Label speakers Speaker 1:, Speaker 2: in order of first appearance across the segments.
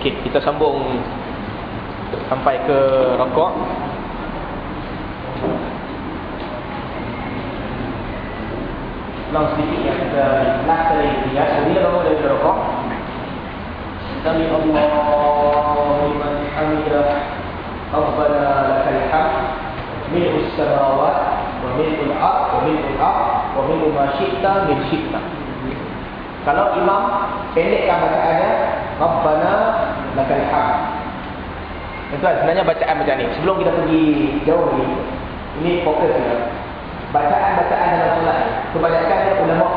Speaker 1: Okey, kita sambung sampai ke rokok. Long sedikit yang kita last kali ya. Bila bangun dari rokok? Sami Allahu liman hamidah. Rabbana lakal hamd. Mil'us samawat wa mil'ul ard wa mil'ul ard wa mil'u ma syi'ta min syi'ta. Kalau imam pendekkan bacaannya Rabbana lakal hamd. Itu sebenarnya bacaan macam ni. Sebelum kita pergi jauh lagi. Ini fokus ya. Bacaan-bacaan dalam solat ni kebanyakan ulama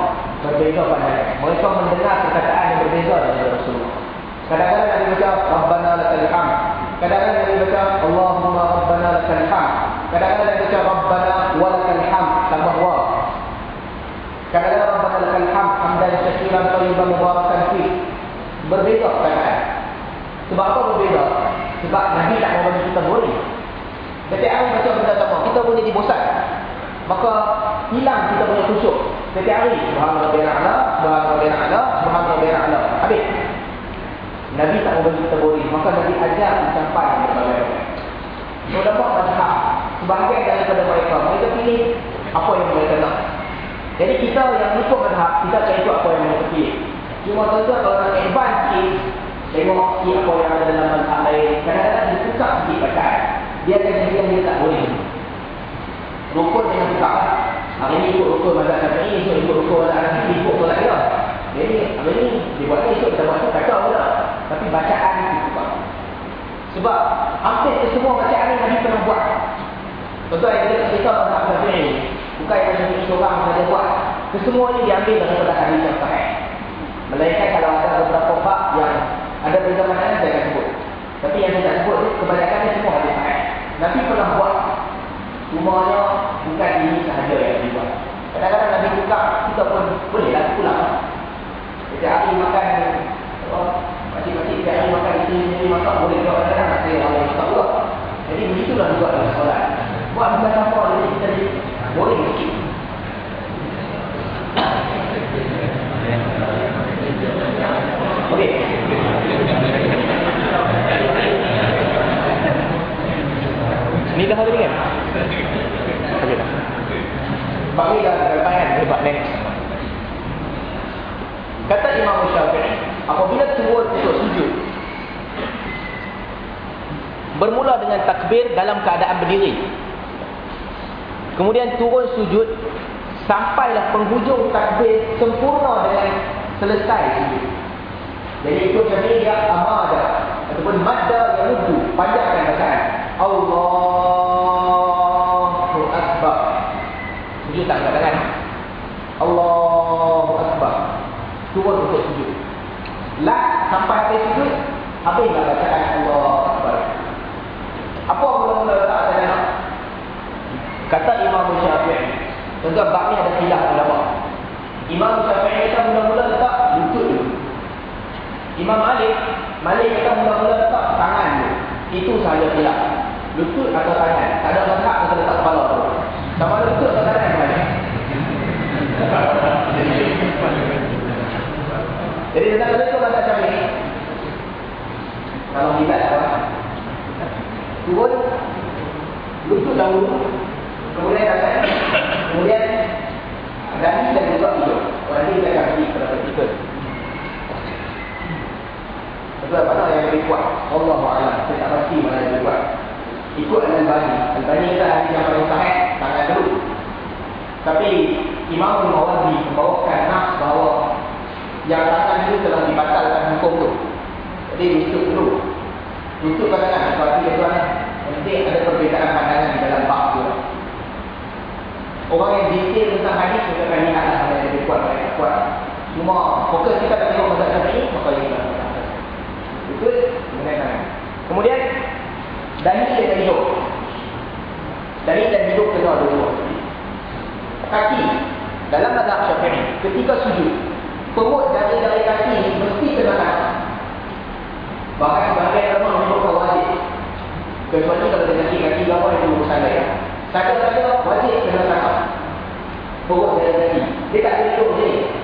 Speaker 1: berbeza pandangan. Mereka mendengar perkataan yang berbeza dari Rasulullah. Kadang-kadang ada baca Rabbana lakal hamd. Kadang-kadang ada baca Allahumma Rabbana lakal hamd. Kadang-kadang ada baca Rabbana walakal hamd tambah wa. Kadang-kadang Rabbana lakal hamd hamdan katsiran thayyiban mubarakan. Berbeza perkataan. Sebab apa berbeza? Sebab Nabi tak mau bagi kita boleh. Setiap hari baca benda sama, kita pun jadi bosan. Maka hilang kita punya khusyuk. Setiap hari subhanallah rabbil a'la, subhanallah rabbil a'la, subhanallah rabbil a'la. Habis. Nabi tak mau bagi kita boleh, maka Nabi ajar yang berbagai. Ulama mazhab sebahagian daripada mereka, mereka pilih apa yang mereka nak. Jadi kita yang ikut mazhab, kita akan ikut apa yang mereka pilih. Cuma tuan-tuan kalau nak advance sikit, tengok sikit apa yang ada dalam mazhab lain. Kadang-kadang dibuka sikit bacaan. Dia akan jadi dia tak boleh. Rukun dengan buka. Hari ini ikut rukun mazhab Syafi'i, esok ikut rukun mazhab Hanafi, ikut solat dia. Jadi, hari ini dia buat ni, esok kita buat tu, kacau pula. Tapi bacaan itu buka. Sebab hampir semua bacaan ni Nabi pernah buat. Yang kita cerita mazhab Syafi'i, bukan yang Nabi seorang saja buat. Kesemua ini diambil daripada hadis yang sahih. Melainkan kalau ada beberapa bab yang ada beza pandangan saya akan sebut. Tapi yang saya tak sebut ni kebanyakannya semua hadis sahih. Nabi pernah buat Cumanya bukan ini sahaja yang dibuat. Kadang-kadang Nabi buka, kita pun bolehlah pulang. Setiap hari makan, makcik-makcik setiap hari makan itu, ini masak boleh juga kadang-kadang nak saya orang masak juga. Jadi begitulah juga dalam solat. Buat bukan apa, jadi kita boleh sikit. Okey. Ni dah tadi kan? Okey dah. Bab ni dah lepas kan? Sebab next. Kata Imam Syafi'i, apabila turun untuk sujud, bermula dengan takbir dalam keadaan berdiri. Kemudian turun sujud, sampailah penghujung takbir sempurna dengan selesai sujud. Jadi itu Syafi'i dia amada ataupun madda yang lugu, panjangkan bacaan. Allahu Akbar. Sujud tak angkat tangan. Allahu Akbar. Turun untuk sujud. Lah sampai habis sujud, habislah bacaan Allahu Akbar. Apa mula-mula letak tangan? Kata Imam Syafi'i. Tuan-tuan, bab ni ada khilaf ulama. Imam Syafi'i kata mula-mula letak lutut dulu. Imam Malik, Malik kata mula-mula letak tangan dulu. Itu sahaja khilaf. Lutut atau tangan. Tak ada mazhab kita letak kepala tu. Sama lutut atau tangan Malik. Jadi tentang itu kata Syafi'i. Kalau kita apa? Turun lutut dahulu, kemudian tangan, kemudian dan juga hidung. Orang ini kita akan kepada kita. Sebab mana yang lebih kuat? Allah Alam. Saya tak pasti mana yang lebih kuat. Ikut Al-Bani. Al-Bani kata hadis yang paling sahih, tangan dulu. Tapi Imam Al-Mawadhi membawakan nas bahawa yang tangan itu telah dibatalkan hukum tu. Jadi lutut dulu. Lutut tangan. Sebab itu tuan nanti ada perbezaan pandangan di dalam bab tu. Orang yang detail tentang hadis mereka akan mana yang lebih kuat dan tidak kuat. Cuma fokus kita tengok mazhab Syafi'i, maka ini Betul? Kemudian tangan. Kemudian dahi dan hidup. Dahi dan hidup kena dua. Kaki dalam mazhab Syafi'i ketika sujud perut dari dari kaki mesti kena tangan. Bahkan sebagian ulama menyebutkan wajib. Kecuali kalau dia kaki-kaki apa yang urusan lain. Saja-saja wajib kena tangan. Perut dari kaki. Dia tak boleh duduk sini.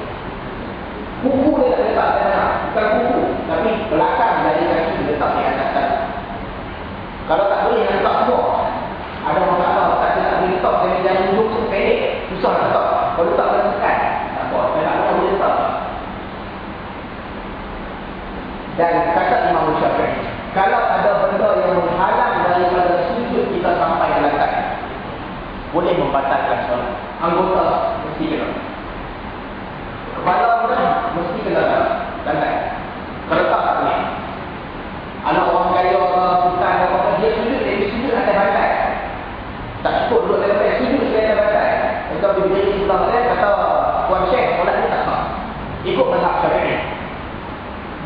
Speaker 1: Kuku dia tak letak di atas. Bukan kuku. Tapi belakang dari kaki dia letak di atas. Kalau tak boleh, nak letak semua. Ada orang tak tahu. Tak boleh letak dari jalan duduk sepedek. Susah nak letak. Kalau letak, dia tekan. Tak boleh. Dia tak boleh letak. Dan kata Imam Syafiq. Kalau ada benda yang menghalang daripada sujud kita sampai ke lantai. Boleh membatalkan solat. Anggota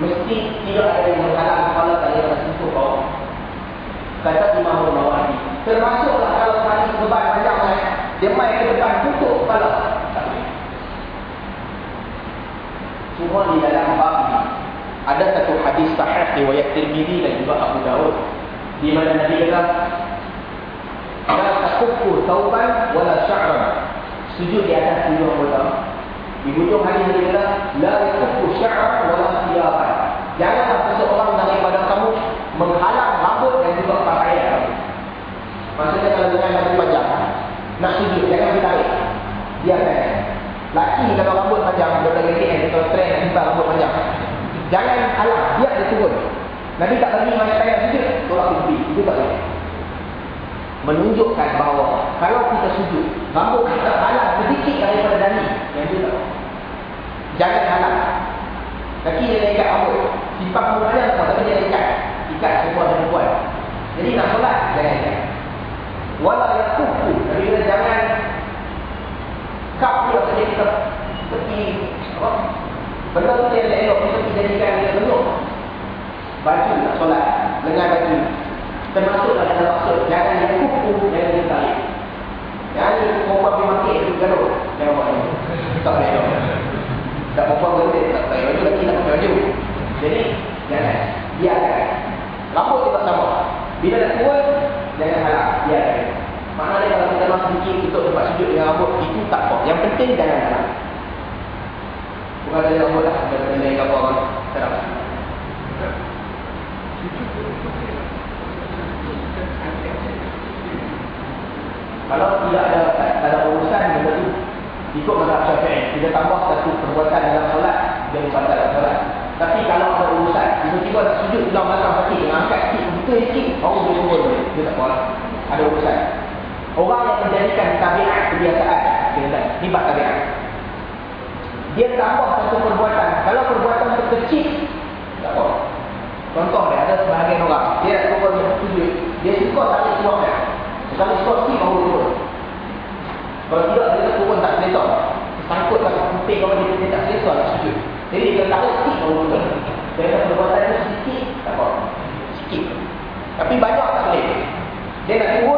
Speaker 1: Mesti tidak ada yang menghalang kepala tak ada sentuh bawah. Kata Imam Nawawi. Termasuklah kalau tadi beban panjang lah. Dia main ke depan tutup kepala. Semua di dalam bab ini. Ada satu hadis sahih riwayat Tirmizi dan juga Abu Dawud. Di mana Nabi kata, La takuffu tauban wala sya'ran. Sujud di atas tujuh anggota. Di hujung hadis dia kata, La takuffu sya'ran wala siyaban. Janganlah seseorang daripada kamu menghalang rambut dan juga pakaian. Maksudnya kalau dengan rambut panjang, nak sujud, jangan ditarik. Biarkan. Laki kalau rambut panjang, dia boleh KM, kalau trend nak simpan rambut panjang. Jangan halang, biar dia turun. Nabi tak bagi macam tayar sujud, tolak pipi. Itu tak boleh. Menunjukkan bahawa kalau kita sujud, rambut kita halang sedikit daripada dani. Yang itu tak Jangan halang. Laki dia ikat rambut. Simpan rambut panjang tak tapi dia ikat. Ikat semua dan buat. Jadi nak solat, jangan ikat. Walau yang kuku. Nabi kata jangan kap pula saja kita seperti apa? Benda tu yang elok seperti jadikan dia bentuk baju nak solat dengan baju termasuklah dalam maksud jangan dia kuku jangan dia dia perempuan pergi mati itu ini tak boleh tak perempuan berhenti tak pakai baju lagi tak pakai baju. Jadi jangan biarkan rambut juga sama. Bila nak turun jangan halang biarkan Maknanya kalau kita nak sedikit untuk tempat sujud dengan rambut itu tak apa. Yang penting jangan halang. Bukan ada rambut lah. Ada. Benda apa orang. Sedap. Kalau tidak ada tak ada urusan benda tu ikut mazhab Syafi'i kita tambah satu perbuatan dalam solat dia membatal dalam solat. Tapi kalau ada urusan tiba-tiba nak sujud dalam belakang kaki dengan angkat sikit betul sikit baru boleh turun boleh. Dia tak apa. Ada urusan. Orang yang menjadikan tabiat kebiasaan kena ni bab tabiat. Dia tambah satu perbuatan. Kalau perbuatan tu kecil tak apa. Contoh dia ada sebahagian orang dia nak turun dia sujud dia suka tarik keluar dia. Kalau skor sikit baru. Kalau tidak, dia tak turun tak selesa. Sangkut tak kumpik kalau dia, dia tak selesa nak sujud. Jadi dia tarik sikit baru turun. Dia kata perbuatan itu sikit, tak apa. Sikit. Tapi banyak tak boleh. Dia nak turun.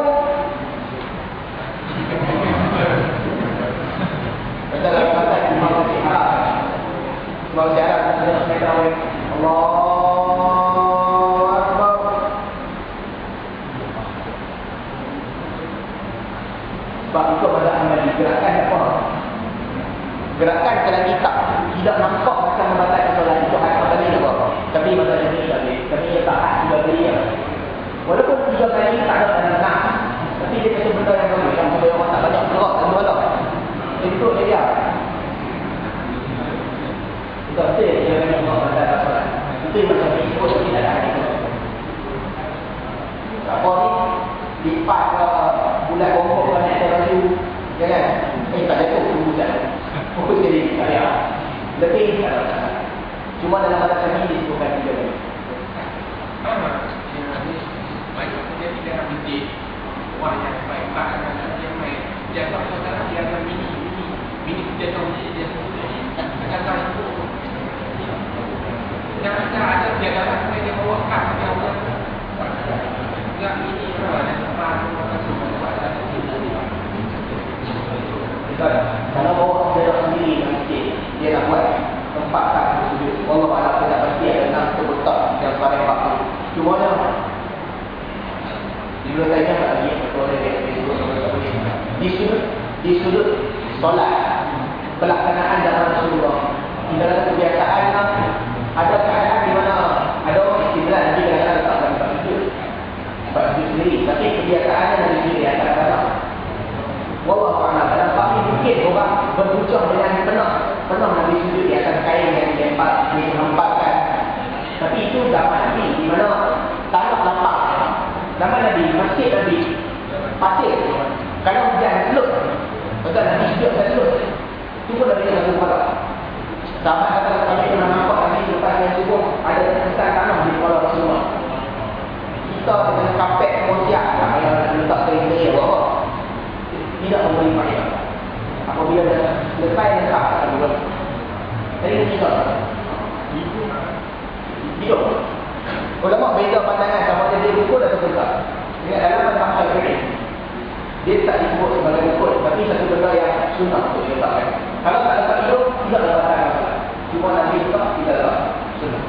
Speaker 1: Cuma nanti tak tidak dapat sunnah.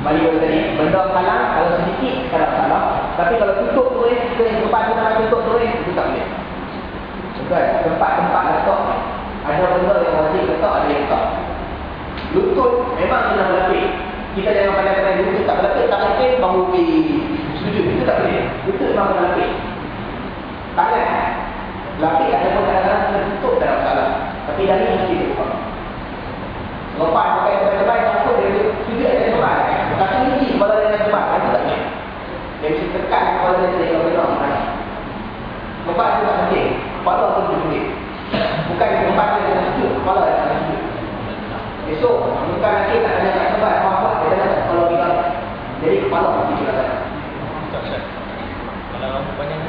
Speaker 1: Balik pada tadi, benda halang kalau sedikit tak salah. Tapi kalau tutup turis, kita yang tempat kita nak tutup turis, itu tak boleh. Bukan, tempat-tempat letak. Ada benda yang wajib letak, ada yang tak. Lutut memang kena berlapis. Kita jangan pandai-pandai lutut tak berlapis, tak berlapis, baru pergi sujud. Itu tak boleh. Lutut memang kena berlapis. Tangan. Lapis ada pun kadang-kadang kena tutup tak ada masalah. Tapi dari mesti dibuka. Lepas pakai yang terbaik, takut dia sujud ada tempat. Tapi ini kepala dia nak tempat. Itu tak boleh. Dia mesti tekan kepala dia sendiri kalau benar. Lepas itu tak penting. Kepala tu sujud. Bukan tempat dia nak sujud. Kepala dia nak sujud. Esok, bukan nanti tak ada kat tempat. Apa-apa dia nak kepala kita. Jadi kepala mesti kita tak.
Speaker 2: Kalau sangat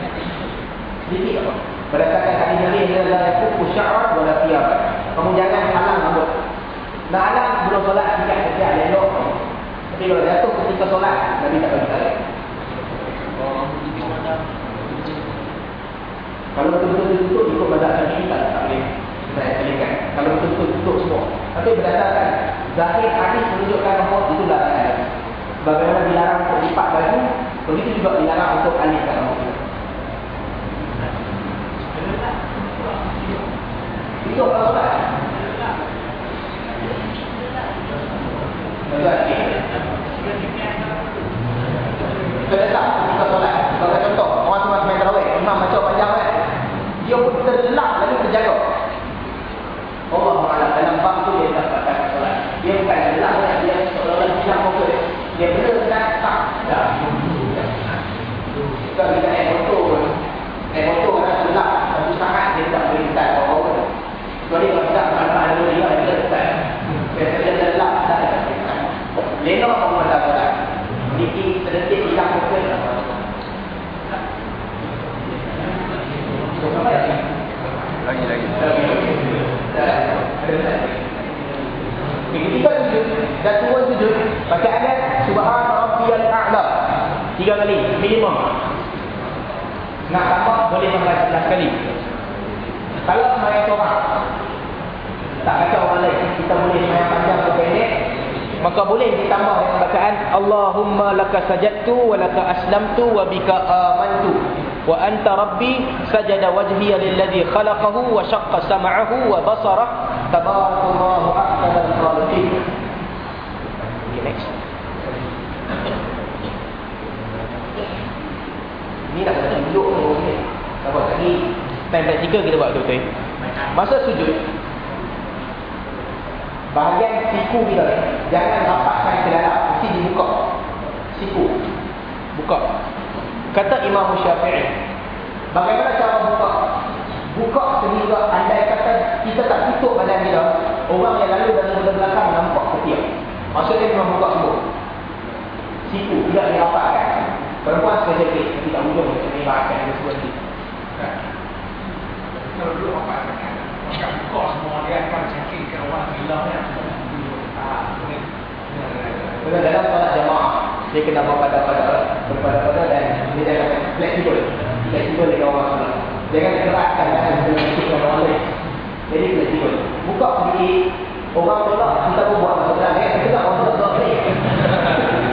Speaker 1: Sedikit apa? Berdasarkan hadis Nabi dia adalah kuku syarat wala qiyam. Kamu jangan halang rambut. Nak halang belum solat sikit saja elok. Tapi kalau jatuh ketika solat, Nabi tak bagi tahu.
Speaker 2: Kalau
Speaker 1: betul-betul tutup ikut Syafi'i tak boleh. Kita selingkan. Kalau betul-betul tutup semua. Tapi berdasarkan zahir hadis menunjukkan bahawa itu larangan. Bagaimana dilarang untuk lipat baju, begitu juga dilarang untuk alihkan rambut kita. Itu kalau solat. Betul tak? Terletak ketika solat. Sebagai contoh, orang semua semain tarawih, imam baca panjang kan. Dia pun terlelap lalu terjaga. Allah Ta'ala dalam bab tu dia dapatkan solat. Dia bukan terlelap kan, dia seolah-olah hilang fokus dia. Dia benar kan tak. Tak. Kalau kita naik motor pun, naik motor kan terlelap. Satu saat dia tak boleh start bawa-bawa. Kecuali kalau tidak, kalau ada dua dia, dia start. Biasanya terlelap, tak ada. Lenok pun tak solat. Niki sedetik hilang fokus.
Speaker 2: Lagi lagi
Speaker 1: Ketika dan turun sujud, baca ayat Subhan Rabbiyal A'la. Tiga kali, minimum. Nak tambah, boleh sampai sebelas kali. Kalau semayang seorang, tak kata orang lain, kita boleh semayang panjang atau pendek, maka boleh ditambah dengan bacaan Allahumma laka sajadtu wa laka aslamtu wa bika amantu wa anta rabbi sajada wajhiya lilladhi khalaqahu wa shaqqa sam'ahu wa basarah tabarakallahu ahsanal khaliqin okay, next Ini nak kena duduk ni. Tak buat lagi. Time praktikal kita buat betul-betul Masa sujud. Bahagian siku kita Jangan rapatkan ke dalam Mesti dibuka. Siku. Buka. Kata Imam Syafi'i Bagaimana cara buka? Buka sehingga andai kata Kita tak tutup badan kita Orang yang lalu belah belakang Nampak ketiak Maksudnya memang buka semua. Siku tidak dirapatkan Perempuan spesifik Tapi tak ujung Macam ni bahkan Dia semua ni
Speaker 2: Kalau dulu apa kan. Macam buka semua dia akan sakit ke orang gila ni
Speaker 1: Kerana dalam solat jamaah Dia kena berpada-pada Berpada-pada dan Dia jangan fleksibel. Fleksibel dengan orang solat. Jangan keratkan Jangan dengan orang lain Jadi fleksibel. Buka sedikit Orang solat Kita pun buat masuk solat Kita tak orang solat solat ni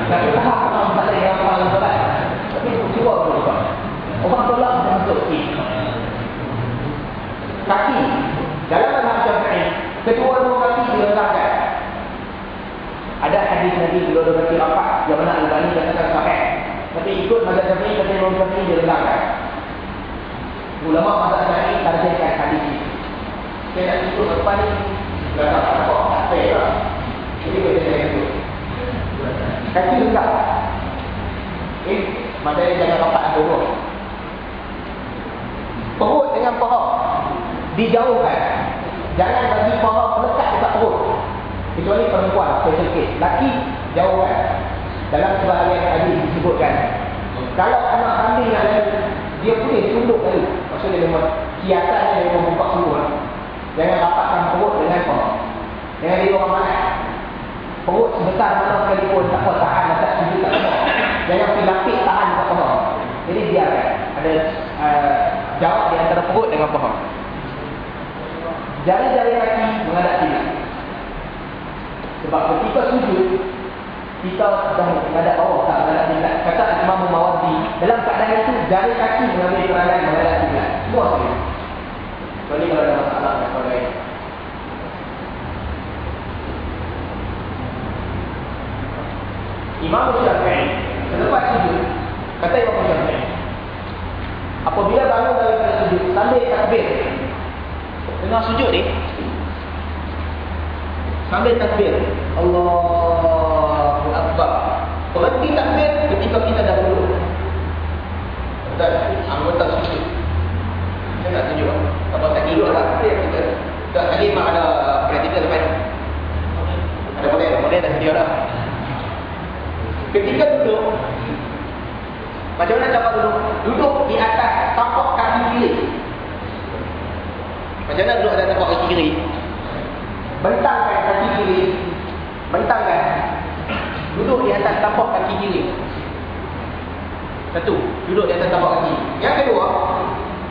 Speaker 1: Tapi faham Orang tak ada yang orang solat Tapi cuba pun buka Orang solat Masuk sikit Kaki. Dalam mazhab syafi'i Kedua-dua kaki diletakkan ada hadis Nabi dua dua kaki rapat yang mana Al-Bani katakan sahih. Tapi ikut mazhab Syafi'i kata Imam Syafi'i dia rendahkan. Ulama mazhab Syafi'i tarjihkan hadis ini. Saya nak ikut depan ni tak tak apa tak fair lah. Jadi kita saya ikut. Kaki rendah. Eh, materi jangan rapat turun. Perut dengan paha dijauhkan. Jangan bagi paha melekat dekat perut. Kecuali perempuan, special case. Laki, jauhkan. Dalam sebahagian hadis disebutkan. Kalau anak kambing yang dia boleh tunduk dulu. Maksudnya memang kiasan Jangan dia orang mana. Perut sebesar mana sekalipun tak apa tahan atas sujud tak apa. Jangan pergi lapik tahan tak apa. Jadi biarkan. Ada uh, jawab di antara perut dengan paha. Jari-jari kaki menghadap kiblat. Sebab ketika sujud kita dah menghadap bawah tak menghadap kiblat. Kata Imam Mawardi dalam keadaan itu jari kaki mengambil peranan menghadap kiblat. Semua sujud. Kecuali kalau ada masalah dan sebagainya. Imam Syafi'i selepas sujud kata Imam Syafi'i apabila bangun daripada sujud sambil takbir. Tengah sujud ni sambil takbir. Allahu Akbar. Berhenti takbir ketika kita dah duduk. Dan anggota sujud. Saya tak tunjuk apa tak duduk lah kita tak tadi mak ada praktikal lepas ada model? Model dah sedia dah Ketika duduk Macam mana cara duduk? Duduk di atas tapak kaki kiri. Macam mana duduk atas tapak kaki kiri? Bentangkan kaki kiri. Bentangkan. Duduk di atas tapak kaki kiri. Satu Duduk di atas tapak kaki. Yang kedua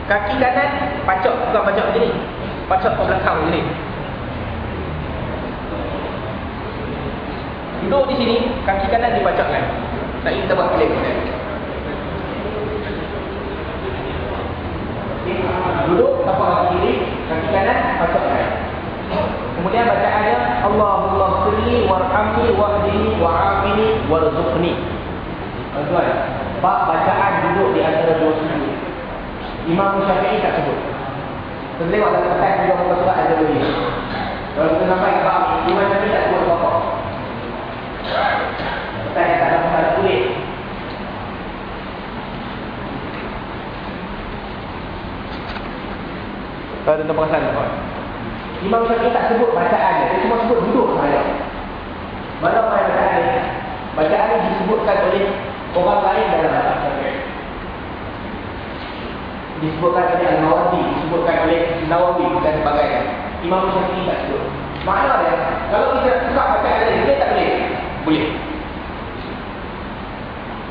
Speaker 1: Kaki kanan Pacok Bukan pacok macam ni Pacok ke belakang ni Duduk di sini, kaki kanan dipacakkan. Tak kita buat klaim. Duduk, tapak kaki kiri, kaki kanan, pacakkan. Kemudian bacaannya Allahumma firli warhamni wahdini wa'afini warzuqni. Tuan, Pak bacaan duduk di antara dua sujud. Imam Syafi'i tak sebut. Kita tengok dalam petai juga muka surat ada lebih. Kalau kita sampai ke bab, Imam Syafi'i tak sebut apa-apa. Saya tak ada masalah kulit. Kau ada perasan tak kawan? Imam Syafi'i tak sebut bacaan dia. Dia cuma sebut duduk sahaja. Mana orang yang bacaan dia? Bacaan dia disebutkan oleh orang lain dalam Al Syafi'i. Disebutkan oleh Al-Nawawi, disebutkan oleh Nawawi dan sebagainya. Imam Syafi'i tak sebut. Makna dia, kalau kita suka bacaan dia, dia tak boleh. Boleh.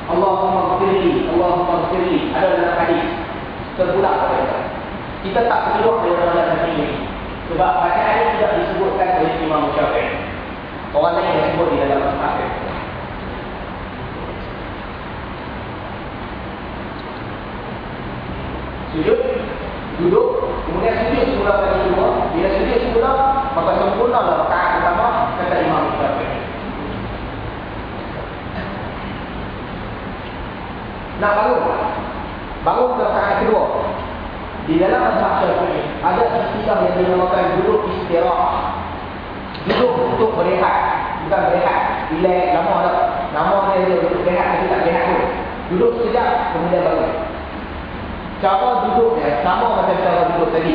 Speaker 1: Allahumma gfirli, Allahumma gfirli. Ada dalam hadis. Terpulak pada kita. Kita tak keluar dari dalam hadis ini. Sebab bacaan ini tidak disebutkan oleh Imam Syafi'i. Orang lain yang sebut di dalam hadis. Sujud, duduk, kemudian sujud semula kali kedua. Bila sujud semula, maka sempurna lah rakaat pertama kata Imam Syafi'i. Nak bangun? Bangun ke rakaat kedua? Di dalam mazhab syafi'i Ada istilah yang dinamakan duduk istirahat Duduk untuk berehat Bukan berehat Relax lama tak Nama dia duduk berehat Tapi tak berehat pun. Duduk sekejap Kemudian bangun Cara duduk dia Sama macam cara duduk tadi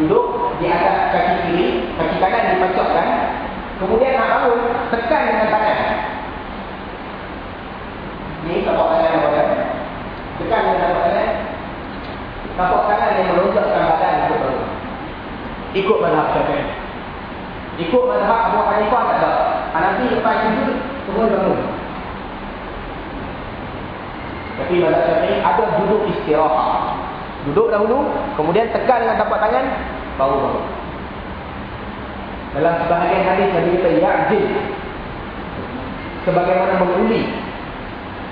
Speaker 1: Duduk di atas kaki kiri Kaki kanan dipacokkan Kemudian nak bangun Tekan dengan tangan Ni tapak tangan badan. Tekan dengan tapak tangan. Tapak tangan yang melonjakkan badan untuk bangun. Ikut mazhab Syafi'i. Ikut mazhab Abu Hanifah tak ada. Hanafi lepas sujud semua bangun. Tapi mazhab Syafi'i ada duduk istirahat. Duduk dahulu, kemudian tekan dengan tapak tangan, baru bangun. Dalam sebahagian hadis Nabi kata ya'jil sebagaimana menguli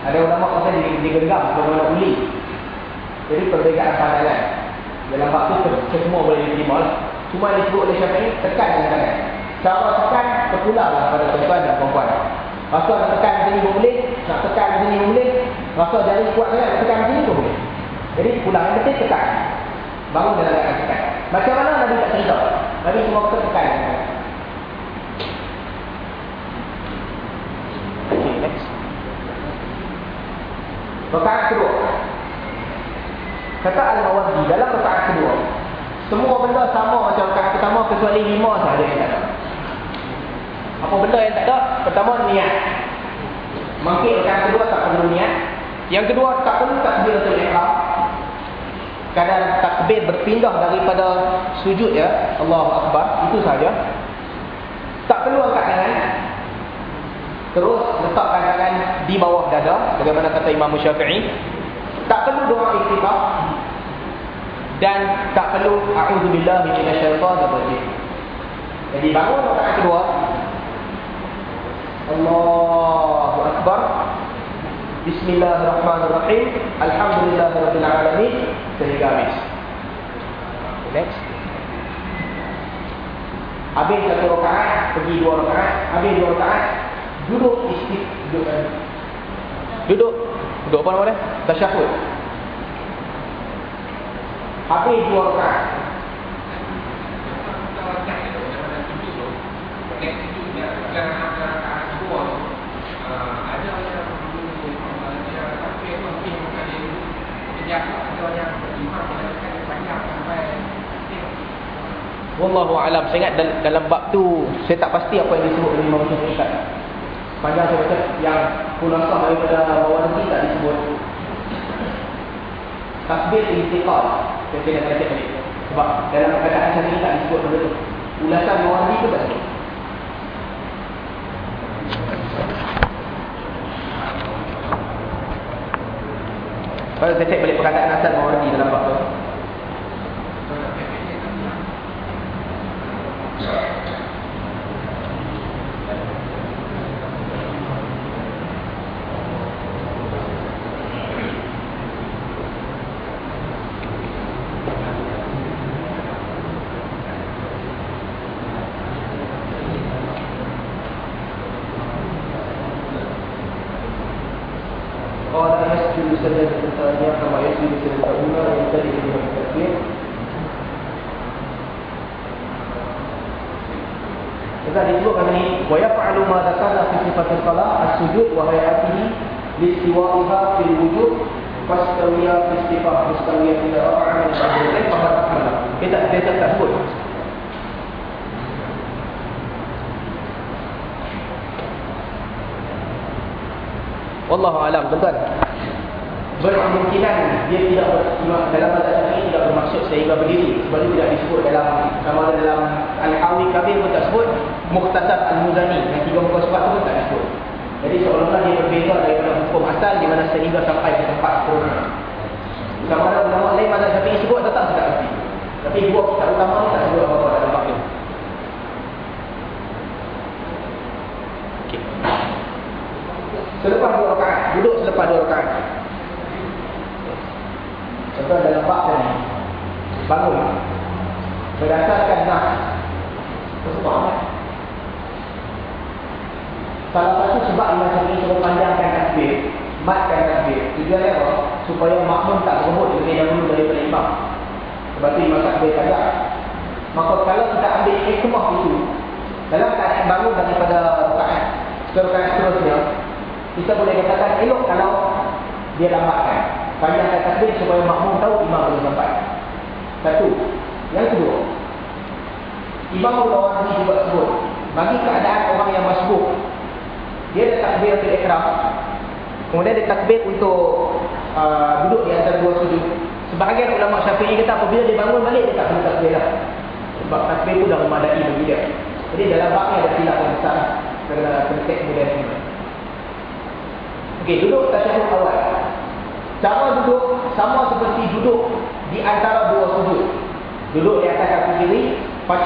Speaker 1: ada ulama kata digenggam bagaimana uli. Jadi perbezaan pandangan. Dalam waktu itu semua boleh diterima lah. Cuma disebut oleh Syafi'i tekan dengan tangan. Cara tekan terpulang lah pada tuan dan perempuan. Rasa nak tekan sini boleh, nak tekan sini boleh. Rasa jari kuat sangat tekan sini pun boleh. Jadi pulang yang penting tekan. Bangun dalam keadaan tekan. Macam mana Nabi tak cerita? Nabi semua kata tekan. Okay, next. Rakaat kedua. Kata Al-Mawardi dalam rakaat kedua, semua benda sama macam rakaat pertama kecuali lima sahaja yang tak ada. Apa benda yang tak ada? Pertama niat. Mungkin rakaat kedua tak perlu niat. Yang kedua tak perlu takbiratul ihram. Kadang takbir berpindah daripada sujud ya, Allahu Akbar, itu saja. Tak perlu angkat tangan. Terus letakkan tangan di bawah dada bagaimana kata Imam Syafi'i. Tak perlu doa iftitah dan tak perlu a'udzubillahi minasyaitonir rajim. Jadi bangun rakaat kedua. Allahu akbar. Bismillahirrahmanirrahim. Alhamdulillahirabbil alamin sehingga habis. Next. Habis satu rakaat, pergi dua rakaat, habis dua rakaat, duduk istif duduk. Duduk. Duduk apa nama dia? Tasyahud. Habis dua rakaat. Wallahu alam. Saya ingat dalam, bab tu saya tak pasti apa yang disebut oleh Imam Syafi'i. Panjang saya baca yang kulasah daripada bawah nanti tak disebut. Takbir intiqal. Saya tidak kata balik. Sebab dalam keadaan Syafi'i tak disebut benda tu. Ulasan bawah nanti pun tak disebut. Kalau saya cek balik perkataan asal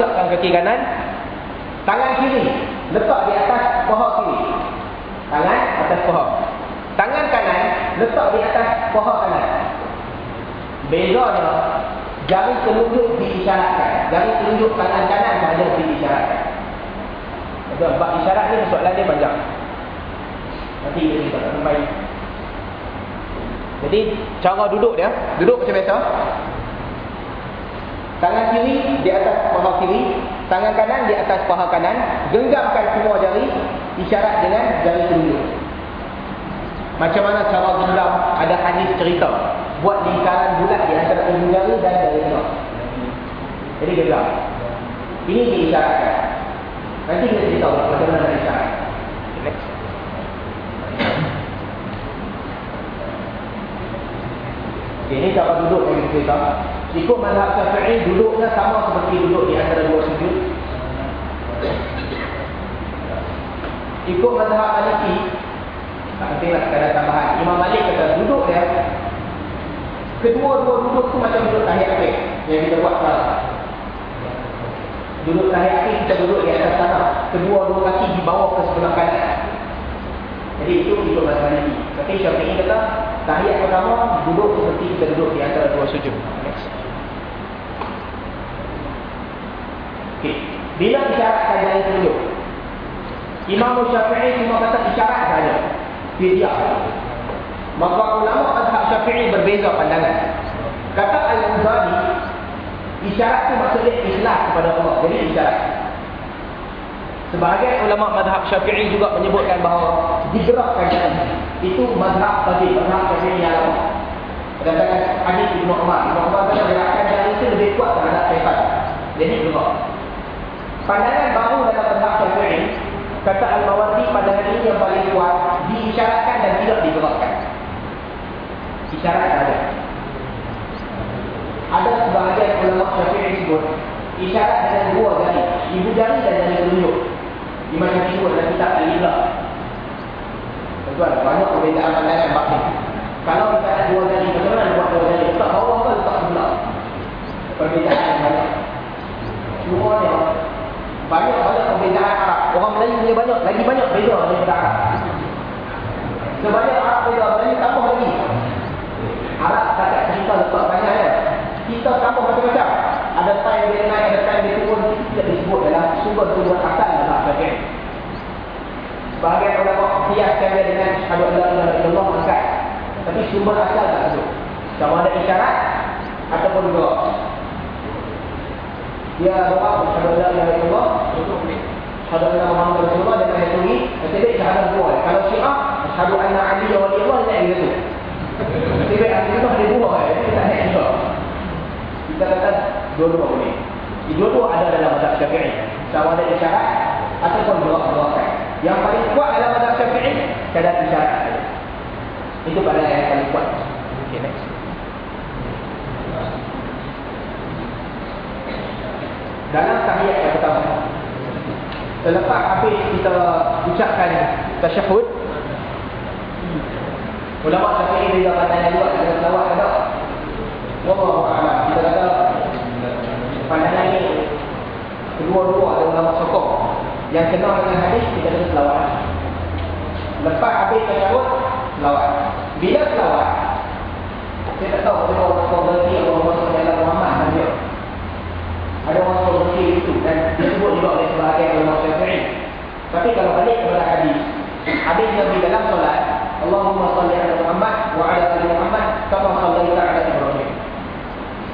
Speaker 1: pacakkan kaki kanan, tangan kiri letak di atas paha kiri. Tangan atas paha. Tangan kanan letak di atas paha kanan. Bezanya jari telunjuk diisyaratkan. Jari telunjuk tangan kanan sahaja diisyaratkan. Itu bab isyarat ni soalan dia panjang. Nanti dia cerita sampai. Jadi cara duduk dia, duduk macam biasa. Tangan kiri di atas paha kiri, tangan kanan di atas paha kanan, genggamkan semua jari isyarat dengan jari telunjuk. Macam mana cara genggam? Ada hadis cerita. Buat lingkaran bulat di antara ujung jari dan jari tengah. Jadi genggam. Ini diisyaratkan. Nanti kita cerita macam mana isyarat. Okay, ini cara duduk yang kita cerita. Ikut mazhab Syafi'i duduknya sama seperti duduk di antara dua sujud. Ikut mazhab Maliki, tak pentinglah sekadar tambahan. Imam Malik kata duduk dia, kedua-dua duduk tu macam duduk tahiyat akhir yang kita buat sekarang. Duduk tahiyat akhir kita duduk di atas tanah. Kedua-dua kaki di bawah ke sebelah kanan. Jadi itu ikut mazhab Maliki. Tapi Syafi'i kata tahiyat pertama duduk seperti kita duduk di antara dua sujud. Next. Okay. Bila isyaratkan jalan tunjuk? Imam Syafi'i cuma kata isyarat saja. Dia. Maka ulama mazhab Syafi'i berbeza pandangan. Kata Al-Ghazali, isyarat itu maksudnya ikhlas kepada Allah. Jadi isyarat. Sebahagian ulama mazhab Syafi'i juga menyebutkan bahawa digerakkan jalan. Itu mazhab tadi, mazhab Syafi'i yang lama. Berdasarkan hadis Ibn Umar. Ibn Umar kata gerakkan jalan itu lebih kuat terhadap syaitan. Jadi gerak. Pandangan baru dalam mazhab Syafi'i kata Al-Mawardi pada hari ini yang paling kuat diisyaratkan dan tidak digerakkan. Isyarat saja. Ada sebahagian ulama Syafi'i sebut isyarat dengan dua jari, ibu jari dan jari telunjuk. Di mana disebut dalam kitab Al-Iblah. Tuan, banyak perbezaan pandangan batin. Kalau kita ada dua jari, bagaimana buat dua jari? Letak bawah ke letak sebelah? Perbezaan yang banyak. Semuanya banyak-banyak perbezaan Arab. Orang Melayu punya banyak, lagi banyak beza daripada Arab. Sebanyak Arab beza, Melayu tambah lagi. Arab cakap cerita letak banyak ya. Kita tambah macam-macam. Ada time dia naik, ada time dia turun. Tidak disebut dalam sumber-sumber asal dalam bagian. Sebahagian ulama kiaskan dia dengan Asyhadu an la ilaha illallah angkat. Tapi sumber asal tak sebut. Sama ada isyarat ataupun doa. Dia doa Asyhadu an la ilaha illallah. Untuk Asyhadu anna Muhammad Rasulullah dan ayat ini Nasibik syahadat dua. Kalau syiah Asyhadu anna Ali wa Allah Dia naik gitu Nasibik ahli itu ada dua eh. Jadi tak juga Kita kata dua-dua boleh. Dua-dua ada dalam mazhab syafi'i. Sama ada isyarat Ataupun doa-doa Yang paling kuat dalam mazhab syafi'i Kadang isyarat Itu pada yang paling kuat. Okay next dalam tahiyat yang pertama. Selepas habis kita ucapkan tasyahud ulama syafi'i dia kata yang dua ada selawat ada wallahu a'lam. Kita kata pandangan ini kedua-dua ada ulama sokong. Yang kenal dengan hadis kita kata selawat. Lepas habis tasyahud selawat. Bila selawat? Tak tahu kalau orang berhenti orang masuk dalam Muhammad saja ada suruh berhenti itu dan disebut juga oleh sebahagian ulama syafi'i. Tapi kalau balik kepada hadis, hadis Nabi dalam solat, Allahumma salli ala Muhammad wa ala ali Muhammad kama sallaita ala Ibrahim.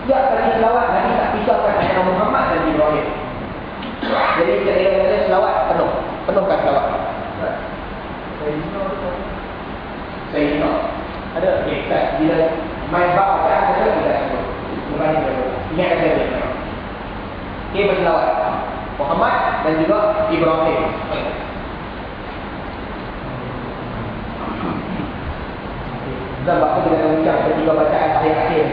Speaker 1: Setiap kali selawat Nabi tak pisahkan antara Muhammad dan Ibrahim. Jadi kita kira-kira selawat penuh, penuhkan selawat. Sayyidina. Ada kisah bila main bab ada ada tidak sebut. Ingat ada dia. Dia berselawat. Muhammad dan juga Ibrahim. Dan waktu kita akan ucap ketiga bacaan akhir-akhir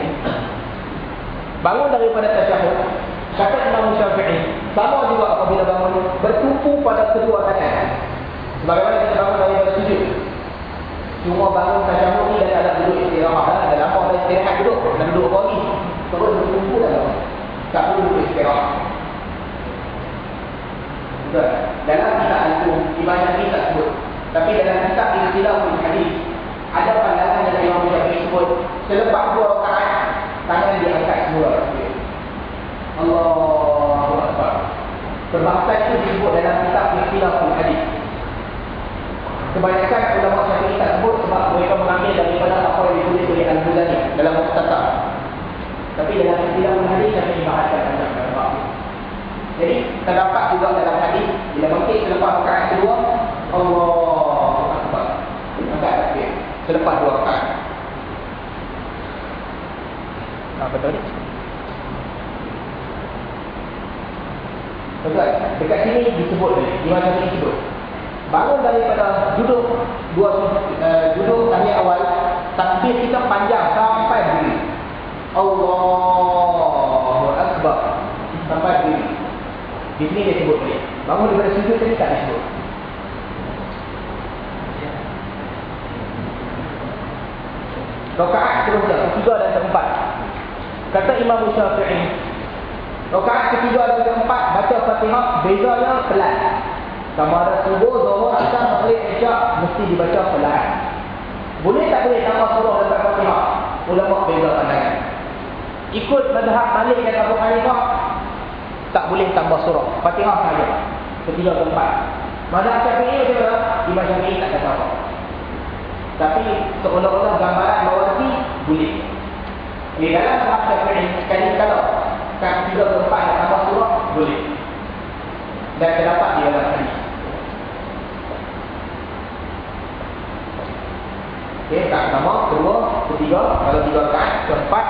Speaker 1: Bangun daripada tasyahud. Kata Imam Syafi'i Sama juga apabila bangun Bertumpu pada kedua tangan Sebagaimana kita bangun daripada sujud Cuma bangun tasyahud ni Dan tak ada duduk istirahat Ada lama ada istirahat duduk Dan duduk lagi Terus bertumpu dah Tak perlu duduk istirahat dalam kitab Al-Qum Imam Syafi'i tak sebut. Tapi dalam kitab Istilah Ul Hadis. Ada pandangan yang Imam Syafi'i sebut selepas dua rakaat tangan diangkat semua. Allahu Akbar. Itu disebut dalam kitab Istilah Ul Hadis. Kebanyakan ulama Syafi'i tak sebut sebab mereka mengambil daripada apa yang ditulis oleh Al-Ghazali dalam Muqtasar tapi dalam Ul Hadis Syafi'i bahaskan tentang jadi terdapat juga dalam hadis bila bangkit selepas rakaat kedua Allahu akbar. Angkat takbir selepas dua rakaat. Betul ni. Betul. Dekat sini disebut ni, di mana sini disebut. Bangun daripada duduk dua uh, duduk tahiyat awal, takbir kita panjang sampai berdiri. Allahu Akbar sampai di sini. Di sini dia sebut dia. Bangun daripada situ tadi tak disebut. Rokaat seterusnya, ketiga dan keempat. Kata Imam Syafi'i, Rokaat ketiga dan keempat, baca Fatihah, bezanya pelan. Sama ada subuh, zuhur, asam, maghrib, isyak, mesti dibaca pelan. Boleh tak boleh tambah surah dan tak Fatihah? Ulama beza pandangan. Ikut mazhab Malik dan Abu Hanifah tak boleh tambah surah. Fatihah saja. Ketiga keempat. Mazhab Syafi'i mana? Imam Syafi'i tak kata apa. Tapi seolah-olah gambaran bahawa nanti boleh. Di dalam mazhab Syafi'i sekali kalau kan tiga keempat nak tambah surah boleh. Dan terdapat di dalam hadis. Okey, tak pertama, kedua, ketiga, kalau tiga rakaat, keempat.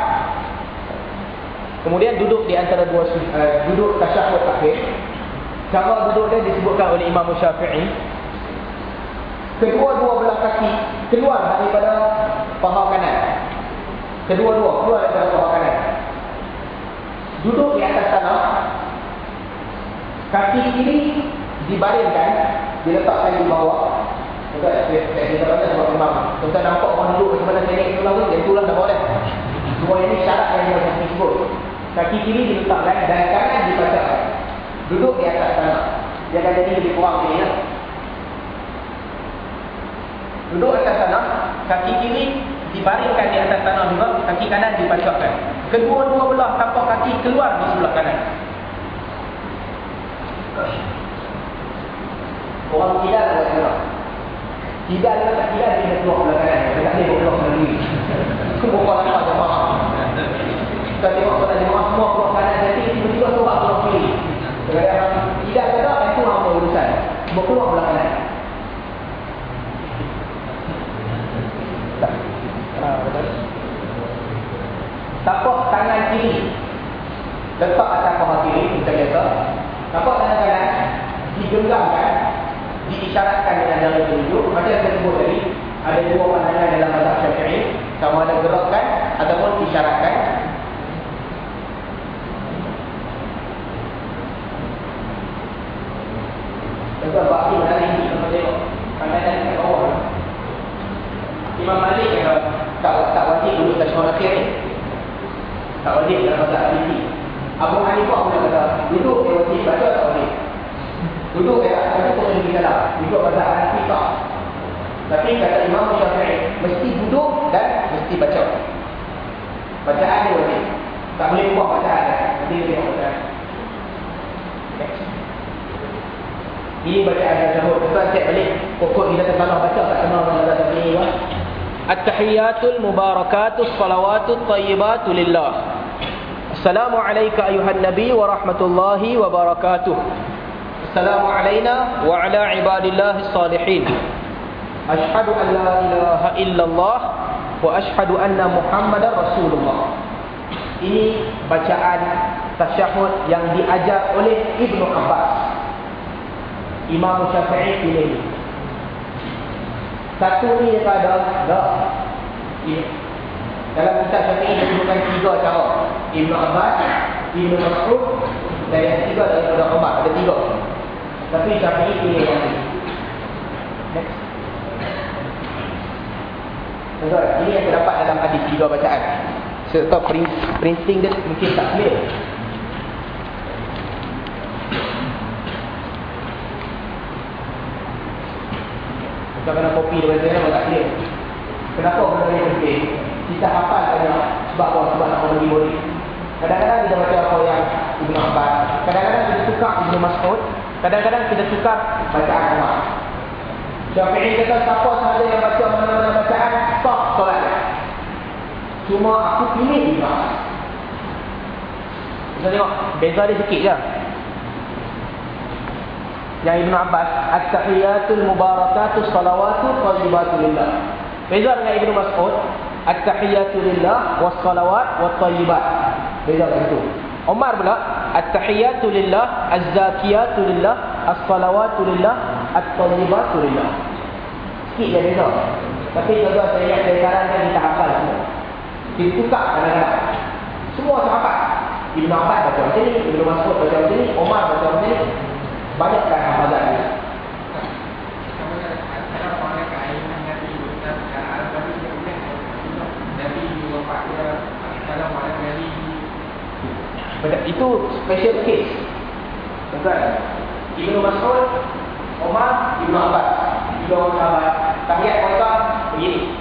Speaker 1: Kemudian duduk di antara dua uh, duduk tasyahud akhir. Cara duduk dia disebutkan oleh Imam Syafi'i. Kedua-dua belah kaki keluar daripada paha kanan. Kedua-dua keluar daripada paha kanan. Duduk di atas tanah. Kaki kiri dibaringkan, diletakkan di bawah. Tuan kita nampak orang duduk macam mana tengok tulang tu, dia tulang dah boleh. Semua ini syarat yang dia sebut. Kaki kiri diletakkan dan kanan dipacakkan. Duduk di atas tanah. Dia akan jadi lebih kurang ni ya. Duduk atas tanah, kaki kiri dibaringkan di atas tanah juga, kaki kanan dipacakkan. Kedua-dua belah tapak kaki keluar di sebelah kanan. Orang tidak ada tidak ada tak tidak dia keluar belah kanan. Dia tak boleh keluar sendiri. Nampak jemaah. Kita tengok pada jemaah semua keluar kanan jadi tiba-tiba sebab keluar kiri. Kadang-kadang tidak ada itu apa urusan. Semua keluar belah kanan. Tapak tangan kiri letak atas paha kiri macam biasa. Tapak tangan kanan digenggamkan diisyaratkan dengan jari tunjuk macam yang saya sebut tadi ada dua pandangan dalam mazhab syafi'i sama ada gerakkan ataupun isyaratkan Tuan baki menarik ini kita tengok pandangan kat bawah Imam Malik kata tak, tak wajib duduk tasyahud akhir ni tak wajib dalam mazhab hadisi Abu Hanifah pun kata duduk dia wajib baca tak wajib Duduk dekat atas pun lebih dalam. Ikut pada hati tak. Tapi kata Imam Syafi'i, mesti duduk dan mesti baca. Bacaan dia wajib. Tak boleh buat bacaan dia. Nanti dia tengok bacaan. Ini bacaan yang jahut. Tuan cek balik. Pokok kita tersalah baca tak kenal dengan Allah Syafi'i. Attahiyyatul mubarakatus salawatut tayyibatu lillah Assalamualaikum ayuhal nabi wa rahmatullahi wa barakatuh Assalamualaikum wa ala ibadillahi salihin Ashhadu an la ilaha illallah Wa ashhadu anna Muhammadar rasulullah Ini bacaan tasyahud yang diajar oleh Ibnu Abbas. Imam Syafi'i pilih. Satu ni dia dah. Dalam kitab Syafi'i dia gunakan tiga cara. Ibnu Abbas, Ibnu Mas'ud dan yang ketiga daripada Umar. Ada tiga. Tapi Syafi'i pilih yang ini. Next. Tuan, ini yang terdapat dalam hadis tiga bacaan. Serta printing dia mungkin tak clear. Kita kena kopi daripada sana tak clear. Kenapa benda ni penting? Kita hafal saja sebab apa? Sebab nak bagi boleh. Kadang-kadang kita baca apa yang Ibn Abbas. Kadang-kadang kita tukar Ibn Mas'ud. Kadang-kadang kita tukar bacaan Umar. Syafi'i kata siapa sahaja yang baca mana-mana bacaan, stop solat. Cuma aku pilih Ibn Abbas. Kita tengok, beza dia sikit je. Yang Ibn Abbas, At-tahiyatul mubarakatul salawatu tayyibatu lillah. Beza dengan Ibn Mas'ud, At-tahiyatu lillah wassalawat wattayyibat. Beza dengan itu. Umar pula, At-tahiyatu lillah, Az-zakiyatu lillah, As-salawatu lillah, At-tayyibatu lillah. Sikit je beza. Tapi juga saya ingat dari sekarang kan kita hafal semua. Kita tukar kadang-kadang. Semua sahabat. Ibn Abbas baca macam ni, Ibn Mas'ud baca macam ni, Umar baca macam ni
Speaker 2: banyaklah hafazannya. Benda
Speaker 1: itu special case. Bukan. Ibnu Mas'ud, Umar, Ibnu Abbas, Ibnu Abbas, tahiyat kosong begini.